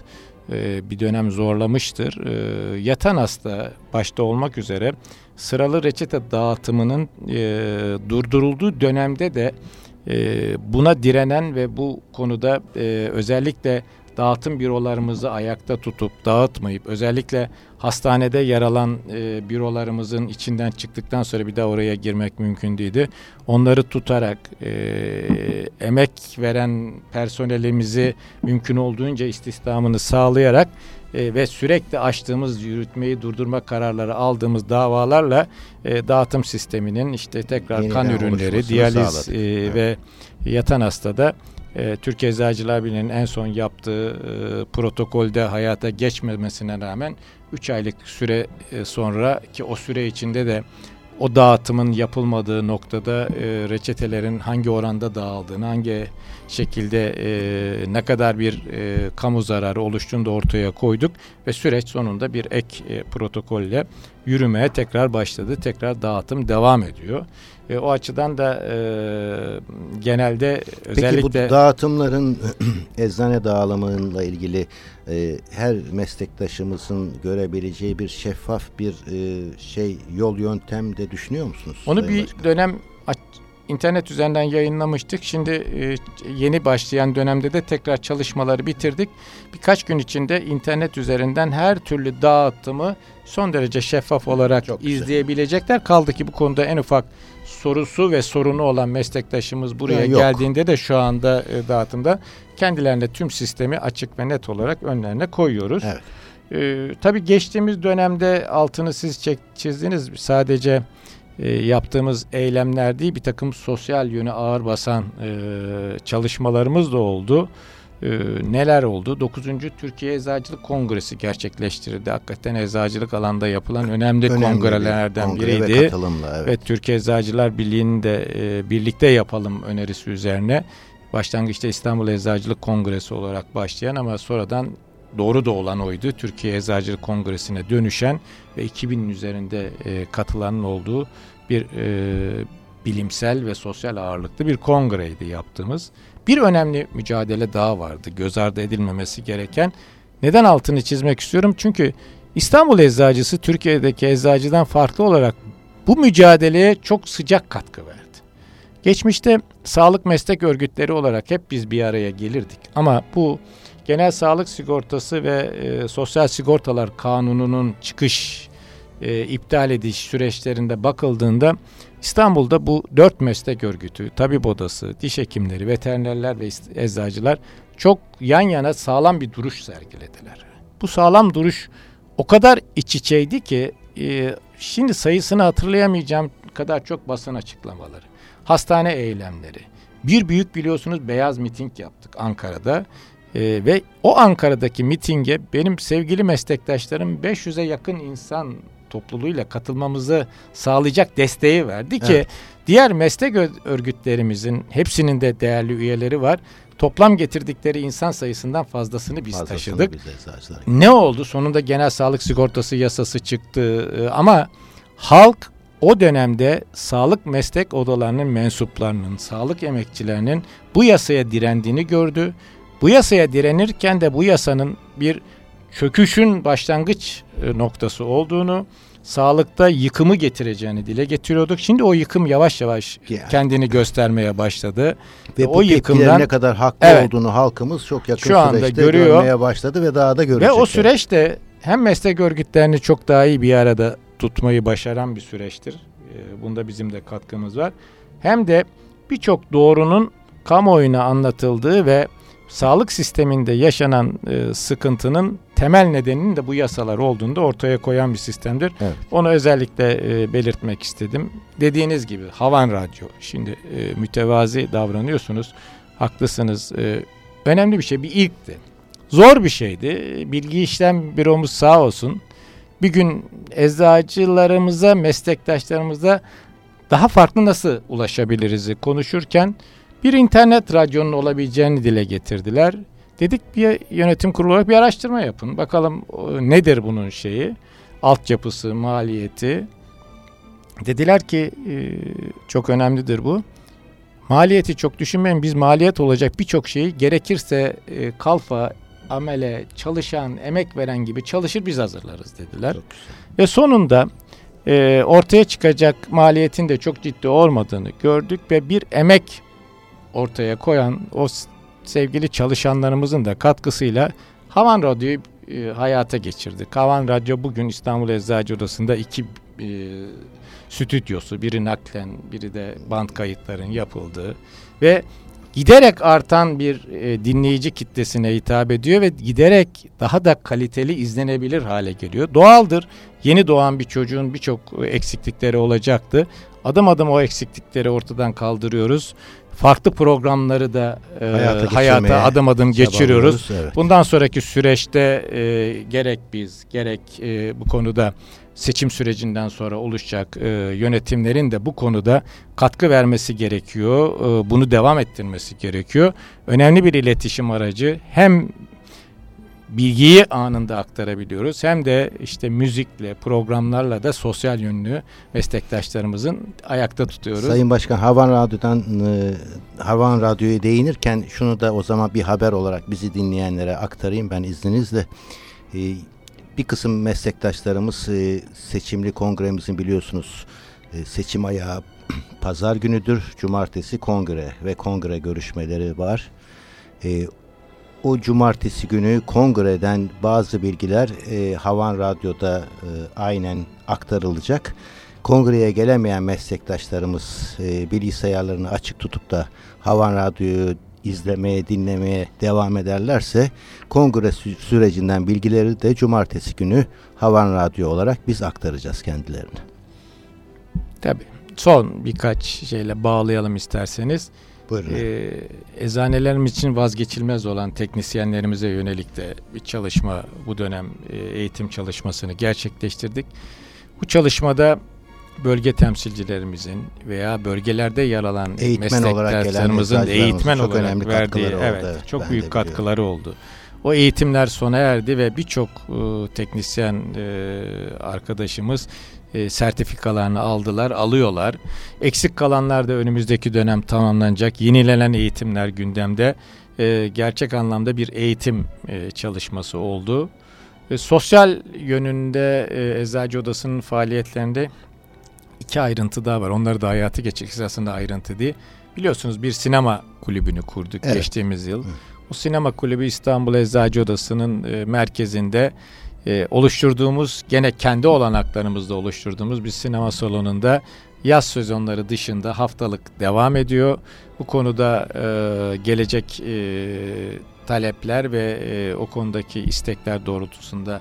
e, bir dönem zorlamıştır. E, yatan hasta başta olmak üzere sıralı reçete dağıtımının e, durdurulduğu dönemde de e, buna direnen ve bu konuda e, özellikle dağıtım bürolarımızı ayakta tutup dağıtmayıp özellikle hastanede yer alan e, bürolarımızın içinden çıktıktan sonra bir daha oraya girmek mümkün değildi. Onları tutarak e, emek veren personelimizi mümkün olduğunca istihdamını sağlayarak e, ve sürekli açtığımız yürütmeyi durdurma kararları aldığımız davalarla e, dağıtım sisteminin işte tekrar Yeniden kan ürünleri, diyaliz e, evet. ve yatan hastada e, Türkiye Eczacılar Birliği'nin en son yaptığı e, protokolde hayata geçmemesine rağmen 3 aylık süre e, sonra ki o süre içinde de o dağıtımın yapılmadığı noktada e, reçetelerin hangi oranda dağıldığını, hangi şekilde e, ne kadar bir e, kamu zararı oluştuğunu da ortaya koyduk ve süreç sonunda bir ek e, protokolle yürümeye tekrar başladı. Tekrar dağıtım devam ediyor. E, o açıdan da e, genelde özellikle... Peki bu dağıtımların eczane dağılımıyla ilgili e, her meslektaşımızın görebileceği bir şeffaf bir e, şey yol yöntem de düşünüyor musunuz? Onu bir Başkan? dönem internet üzerinden yayınlamıştık. Şimdi e, yeni başlayan dönemde de tekrar çalışmaları bitirdik. Birkaç gün içinde internet üzerinden her türlü dağıtımı son derece şeffaf olarak Çok izleyebilecekler. Kaldı ki bu konuda en ufak sorusu ve sorunu olan meslektaşımız buraya yani geldiğinde de şu anda e, dağıtımda kendilerine tüm sistemi açık ve net olarak önlerine koyuyoruz. Evet. Ee, tabii geçtiğimiz dönemde altını siz çek, çizdiniz. Sadece e, yaptığımız eylemler değil bir takım sosyal yönü ağır basan e, çalışmalarımız da oldu. E, neler oldu? 9. Türkiye Eczacılık Kongresi gerçekleştirildi. Hakikaten eczacılık alanda yapılan önemli, önemli kongrelerden bir kongre biriydi. Ve, evet. ve Türkiye Eczacılar Birliği'nin de e, birlikte yapalım önerisi üzerine başlangıçta İstanbul Eczacılık Kongresi olarak başlayan ama sonradan doğru da olan oydu. Türkiye Eczacılık Kongresi'ne dönüşen ve 2000'in üzerinde e, katılanın olduğu bir e, bilimsel ve sosyal ağırlıklı bir kongreydi yaptığımız. Bir önemli mücadele daha vardı göz ardı edilmemesi gereken. Neden altını çizmek istiyorum? Çünkü İstanbul Eczacısı Türkiye'deki eczacıdan farklı olarak bu mücadeleye çok sıcak katkı verdi. Geçmişte sağlık meslek örgütleri olarak hep biz bir araya gelirdik ama bu genel sağlık sigortası ve e, sosyal sigortalar kanununun çıkış e, iptal ediş süreçlerinde bakıldığında İstanbul'da bu dört meslek örgütü, tabip odası, diş hekimleri, veterinerler ve eczacılar çok yan yana sağlam bir duruş sergilediler. Bu sağlam duruş o kadar iç içeydi ki e, şimdi sayısını hatırlayamayacağım kadar çok basın açıklamaları, hastane eylemleri. Bir büyük biliyorsunuz beyaz miting yaptık Ankara'da. Ee, ve o Ankara'daki mitinge benim sevgili meslektaşlarım 500'e yakın insan topluluğuyla katılmamızı sağlayacak desteği verdi ki evet. diğer meslek örgütlerimizin hepsinin de değerli üyeleri var. Toplam getirdikleri insan sayısından fazlasını biz fazlasını taşıdık. ne oldu? Sonunda genel sağlık sigortası yasası çıktı ee, ama halk o dönemde sağlık meslek odalarının mensuplarının, sağlık emekçilerinin bu yasaya direndiğini gördü bu yasaya direnirken de bu yasanın bir çöküşün başlangıç e, noktası olduğunu, sağlıkta yıkımı getireceğini dile getiriyorduk. Şimdi o yıkım yavaş yavaş yani. kendini göstermeye başladı. Ve, bu o yıkımdan ne kadar haklı evet, olduğunu halkımız çok yakın şu anda süreçte görüyor. görmeye başladı ve daha da görecek. Ve o süreçte hem meslek örgütlerini çok daha iyi bir arada tutmayı başaran bir süreçtir. E, bunda bizim de katkımız var. Hem de birçok doğrunun kamuoyuna anlatıldığı ve sağlık sisteminde yaşanan e, sıkıntının temel nedeninin de bu yasalar olduğunu da ortaya koyan bir sistemdir. Evet. Onu özellikle e, belirtmek istedim. Dediğiniz gibi Havan Radyo. Şimdi e, mütevazi davranıyorsunuz. Haklısınız. E, önemli bir şey. Bir ilkti. Zor bir şeydi. Bilgi işlem büromuz sağ olsun. Bir gün eczacılarımıza, meslektaşlarımıza daha farklı nasıl ulaşabiliriz konuşurken bir internet radyonun olabileceğini dile getirdiler. Dedik bir yönetim kurulu olarak bir araştırma yapın. Bakalım nedir bunun şeyi, altyapısı, maliyeti. Dediler ki e, çok önemlidir bu. Maliyeti çok düşünmeyin. Biz maliyet olacak birçok şeyi gerekirse e, kalfa, amele, çalışan, emek veren gibi çalışır biz hazırlarız dediler. Ve sonunda e, ortaya çıkacak maliyetin de çok ciddi olmadığını gördük ve bir emek ortaya koyan o sevgili çalışanlarımızın da katkısıyla Havan Radyo'yu e, hayata geçirdik. Havan Radyo bugün İstanbul Eczacı Odası'nda iki e, stüdyosu, biri naklen, biri de band kayıtların yapıldığı ve giderek artan bir e, dinleyici kitlesine hitap ediyor ve giderek daha da kaliteli izlenebilir hale geliyor. Doğaldır. Yeni doğan bir çocuğun birçok eksiklikleri olacaktı. Adım adım o eksiklikleri ortadan kaldırıyoruz. Farklı programları da e, Hayata hayata, adım adım geçiriyoruz. evet. Bundan sonraki süreçte e, gerek biz gerek e, bu konuda seçim sürecinden sonra oluşacak e, yönetimlerin de bu konuda katkı vermesi gerekiyor. E, bunu devam ettirmesi gerekiyor. Önemli bir iletişim aracı hem bilgiyi anında aktarabiliyoruz hem de işte müzikle, programlarla da sosyal yönlü meslektaşlarımızın ayakta tutuyoruz. Sayın Başkan Havan Radyo'dan e, Havan Radyo'ya değinirken şunu da o zaman bir haber olarak bizi dinleyenlere aktarayım ben izninizle. E, bir kısım meslektaşlarımız e, seçimli kongremizin biliyorsunuz seçim ayağı pazar günüdür. Cumartesi kongre ve kongre görüşmeleri var. O cumartesi günü kongreden bazı bilgiler e, Havan Radyo'da e, aynen aktarılacak. Kongreye gelemeyen meslektaşlarımız e, bilgisayarlarını açık tutup da Havan Radyo'yu izlemeye, dinlemeye devam ederlerse kongre sü- sürecinden bilgileri de cumartesi günü Havan Radyo olarak biz aktaracağız kendilerine. Tabii. Son birkaç şeyle bağlayalım isterseniz. Buyurun. Ee, eczanelerimiz için vazgeçilmez olan teknisyenlerimize yönelik de bir çalışma bu dönem e, eğitim çalışmasını gerçekleştirdik. Bu çalışmada bölge temsilcilerimizin veya bölgelerde yer alan Eğitmen meslektaşlarımızın eğitmen çok olarak önemli verdiği katkıları oldu, evet, evet, çok büyük katkıları oldu. O eğitimler sona erdi ve birçok e, teknisyen e, arkadaşımız e, sertifikalarını aldılar, alıyorlar. Eksik kalanlar da önümüzdeki dönem tamamlanacak. Yenilenen eğitimler gündemde. E, gerçek anlamda bir eğitim e, çalışması oldu. E, sosyal yönünde e, Eczacı Odası'nın faaliyetlerinde iki ayrıntı daha var. Onları da hayatı geçecek aslında ayrıntı değil. Biliyorsunuz bir sinema kulübünü kurduk Evet. geçtiğimiz yıl. O sinema kulübü İstanbul Eczacı Odası'nın e, merkezinde e, oluşturduğumuz gene kendi olanaklarımızda oluşturduğumuz bir sinema salonunda yaz sezonları dışında haftalık devam ediyor. Bu konuda e, gelecek e, talepler ve e, o konudaki istekler doğrultusunda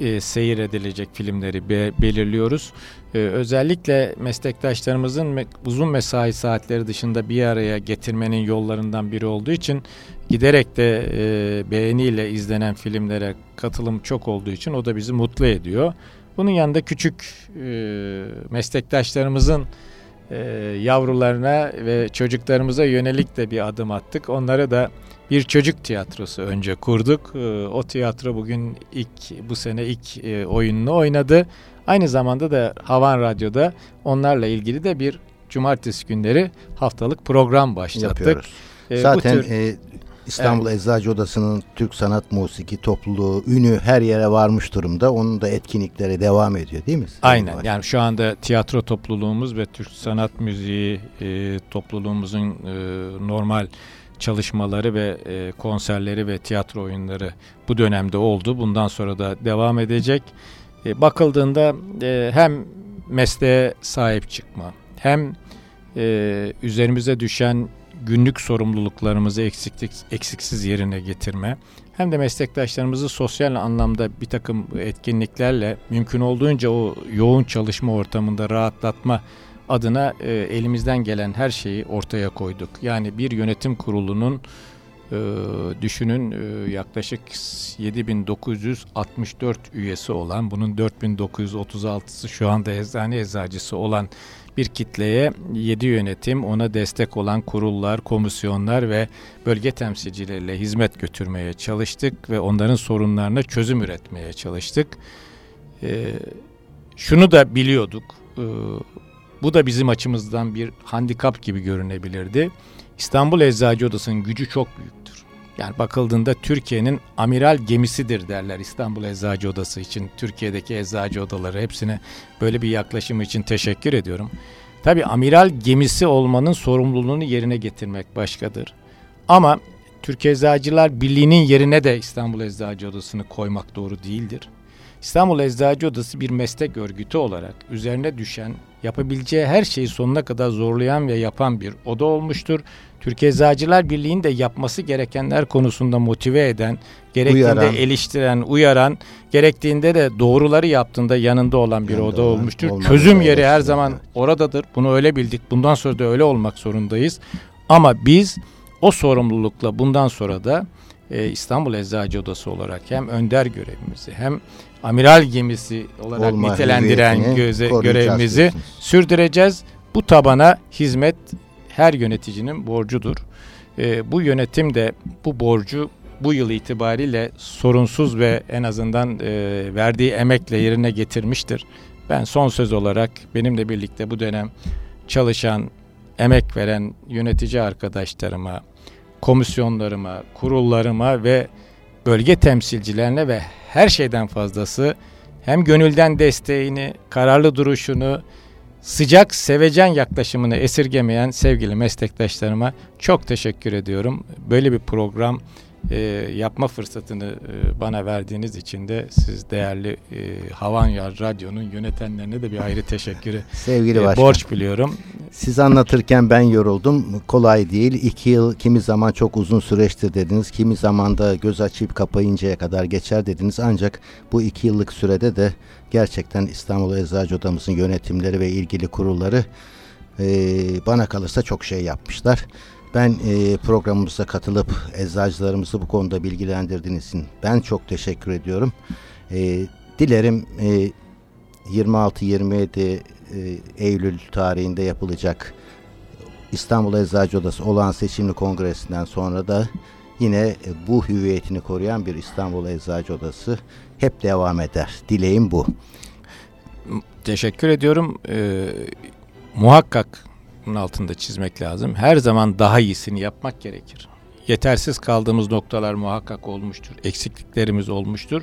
e, seyir edilecek filmleri be- belirliyoruz. E, özellikle meslektaşlarımızın me- uzun mesai saatleri dışında bir araya getirmenin yollarından biri olduğu için giderek de e, beğeniyle izlenen filmlere katılım çok olduğu için o da bizi mutlu ediyor. Bunun yanında küçük e, meslektaşlarımızın e, yavrularına ve çocuklarımıza yönelik de bir adım attık. Onları da bir çocuk tiyatrosu önce kurduk. E, o tiyatro bugün ilk bu sene ilk e, oyununu oynadı. Aynı zamanda da Havan Radyo'da onlarla ilgili de bir cumartesi günleri haftalık program başlattık. Yapıyoruz. E, bu Zaten tür- e, İstanbul Eczacı Odası'nın Türk Sanat Musiki topluluğu ünü her yere varmış durumda. Onun da etkinlikleri devam ediyor değil mi? Aynen. Yani şu anda tiyatro topluluğumuz ve Türk sanat müziği e, topluluğumuzun e, normal çalışmaları ve e, konserleri ve tiyatro oyunları bu dönemde oldu. Bundan sonra da devam edecek. E, bakıldığında e, hem mesleğe sahip çıkma, hem e, üzerimize düşen günlük sorumluluklarımızı eksiklik, eksiksiz yerine getirme, hem de meslektaşlarımızı sosyal anlamda bir takım etkinliklerle mümkün olduğunca o yoğun çalışma ortamında rahatlatma adına e, elimizden gelen her şeyi ortaya koyduk. Yani bir yönetim kurulunun e, düşünün e, yaklaşık 7964 üyesi olan bunun 4936'sı şu anda eczane eczacısı olan bir kitleye 7 yönetim ona destek olan kurullar, komisyonlar ve bölge temsilcileriyle hizmet götürmeye çalıştık ve onların sorunlarına çözüm üretmeye çalıştık. E, şunu da biliyorduk. e, bu da bizim açımızdan bir handikap gibi görünebilirdi. İstanbul Eczacı Odası'nın gücü çok büyüktür. Yani bakıldığında Türkiye'nin amiral gemisidir derler İstanbul Eczacı Odası için. Türkiye'deki eczacı odaları hepsine böyle bir yaklaşımı için teşekkür ediyorum. Tabi amiral gemisi olmanın sorumluluğunu yerine getirmek başkadır. Ama Türkiye Eczacılar Birliği'nin yerine de İstanbul Eczacı Odası'nı koymak doğru değildir. İstanbul Eczacı Odası bir meslek örgütü olarak üzerine düşen, yapabileceği her şeyi sonuna kadar zorlayan ve yapan bir oda olmuştur. Türkiye Eczacılar Birliği'nin de yapması gerekenler konusunda motive eden, gerektiğinde Uyaran. eleştiren, uyaran, gerektiğinde de doğruları yaptığında yanında olan bir Yanında oda olan, olmuştur. olmalı Çözüm yeri her zaman evet. oradadır. Bunu öyle bildik. Bundan sonra da öyle olmak zorundayız. Ama biz o sorumlulukla bundan sonra da e, İstanbul Eczacı Odası olarak hem önder görevimizi hem amiral gemisi olarak Olma nitelendiren göze, görevimizi diyorsunuz. sürdüreceğiz. Bu tabana hizmet her yöneticinin borcudur. E, bu yönetim de bu borcu bu yıl itibariyle sorunsuz ve en azından e, verdiği emekle yerine getirmiştir. Ben son söz olarak benimle birlikte bu dönem çalışan, emek veren yönetici arkadaşlarıma, komisyonlarıma, kurullarıma ve bölge temsilcilerine ve her şeyden fazlası hem gönülden desteğini, kararlı duruşunu, sıcak, sevecen yaklaşımını esirgemeyen sevgili meslektaşlarıma çok teşekkür ediyorum. Böyle bir program e, yapma fırsatını e, bana verdiğiniz için de siz değerli e, Havanyar Radyo'nun yönetenlerine de bir ayrı teşekkürü Sevgili e, başkan. borç biliyorum. Siz anlatırken ben yoruldum. Kolay değil. İki yıl kimi zaman çok uzun süreçtir dediniz. Kimi zaman da göz açıp kapayıncaya kadar geçer dediniz. Ancak bu iki yıllık sürede de gerçekten İstanbul Eczacı Odamızın yönetimleri ve ilgili kurulları e, bana kalırsa çok şey yapmışlar. Ben e, programımıza katılıp eczacılarımızı bu konuda bilgilendirdiğiniz için ben çok teşekkür ediyorum. E, dilerim e, 26-27 e, Eylül tarihinde yapılacak İstanbul Eczacı Odası olağan seçimli kongresinden sonra da yine bu hüviyetini koruyan bir İstanbul Eczacı Odası hep devam eder. Dileğim bu. Teşekkür ediyorum. Ee, muhakkak bunun altında çizmek lazım. Her zaman daha iyisini yapmak gerekir. Yetersiz kaldığımız noktalar muhakkak olmuştur. Eksikliklerimiz olmuştur.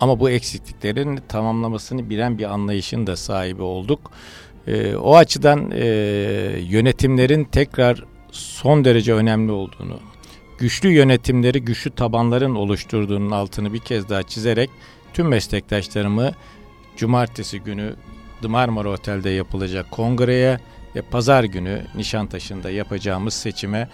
Ama bu eksikliklerin tamamlamasını bilen bir anlayışın da sahibi olduk. Ee, o açıdan e, yönetimlerin tekrar son derece önemli olduğunu, güçlü yönetimleri güçlü tabanların oluşturduğunun altını bir kez daha çizerek tüm meslektaşlarımı cumartesi günü The Marmara Otel'de yapılacak kongreye ve pazar günü Nişantaşı'nda yapacağımız seçime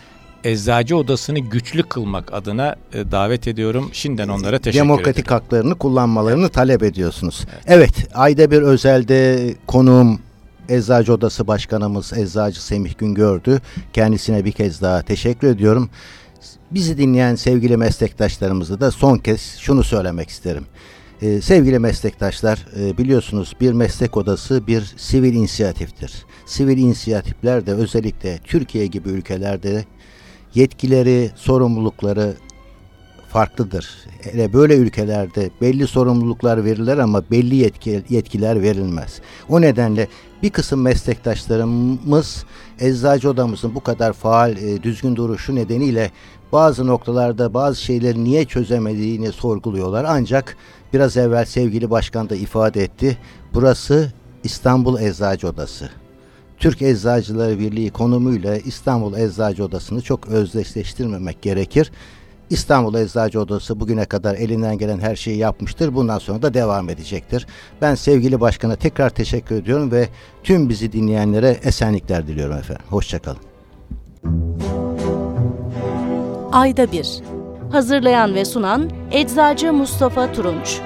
Eczacı Odası'nı güçlü kılmak adına e, davet ediyorum. Şimdiden onlara teşekkür Demokratik ederim. haklarını kullanmalarını talep ediyorsunuz. Evet. ayda bir özelde konuğum Eczacı Odası Başkanımız Eczacı Semih Güngördü. Kendisine bir kez daha teşekkür ediyorum. Bizi dinleyen sevgili meslektaşlarımıza da son kez şunu söylemek isterim. Ee, sevgili meslektaşlar e, biliyorsunuz bir meslek odası bir sivil inisiyatiftir. Sivil inisiyatifler de özellikle Türkiye gibi ülkelerde yetkileri, sorumlulukları farklıdır. Hele böyle ülkelerde belli sorumluluklar verilir ama belli yetki, yetkiler verilmez. O nedenle bir kısım meslektaşlarımız eczacı odamızın bu kadar faal, e, düzgün duruşu nedeniyle bazı noktalarda bazı şeyleri niye çözemediğini sorguluyorlar. Ancak biraz evvel sevgili başkan da ifade etti. Burası İstanbul Eczacı Odası. Türk Eczacıları Birliği konumuyla İstanbul Eczacı Odası'nı çok özdeşleştirmemek gerekir. İstanbul Eczacı Odası bugüne kadar elinden gelen her şeyi yapmıştır. Bundan sonra da devam edecektir. Ben sevgili başkana tekrar teşekkür ediyorum ve tüm bizi dinleyenlere esenlikler diliyorum efendim. Hoşçakalın. Ayda bir. Hazırlayan ve sunan Eczacı Mustafa Turunç.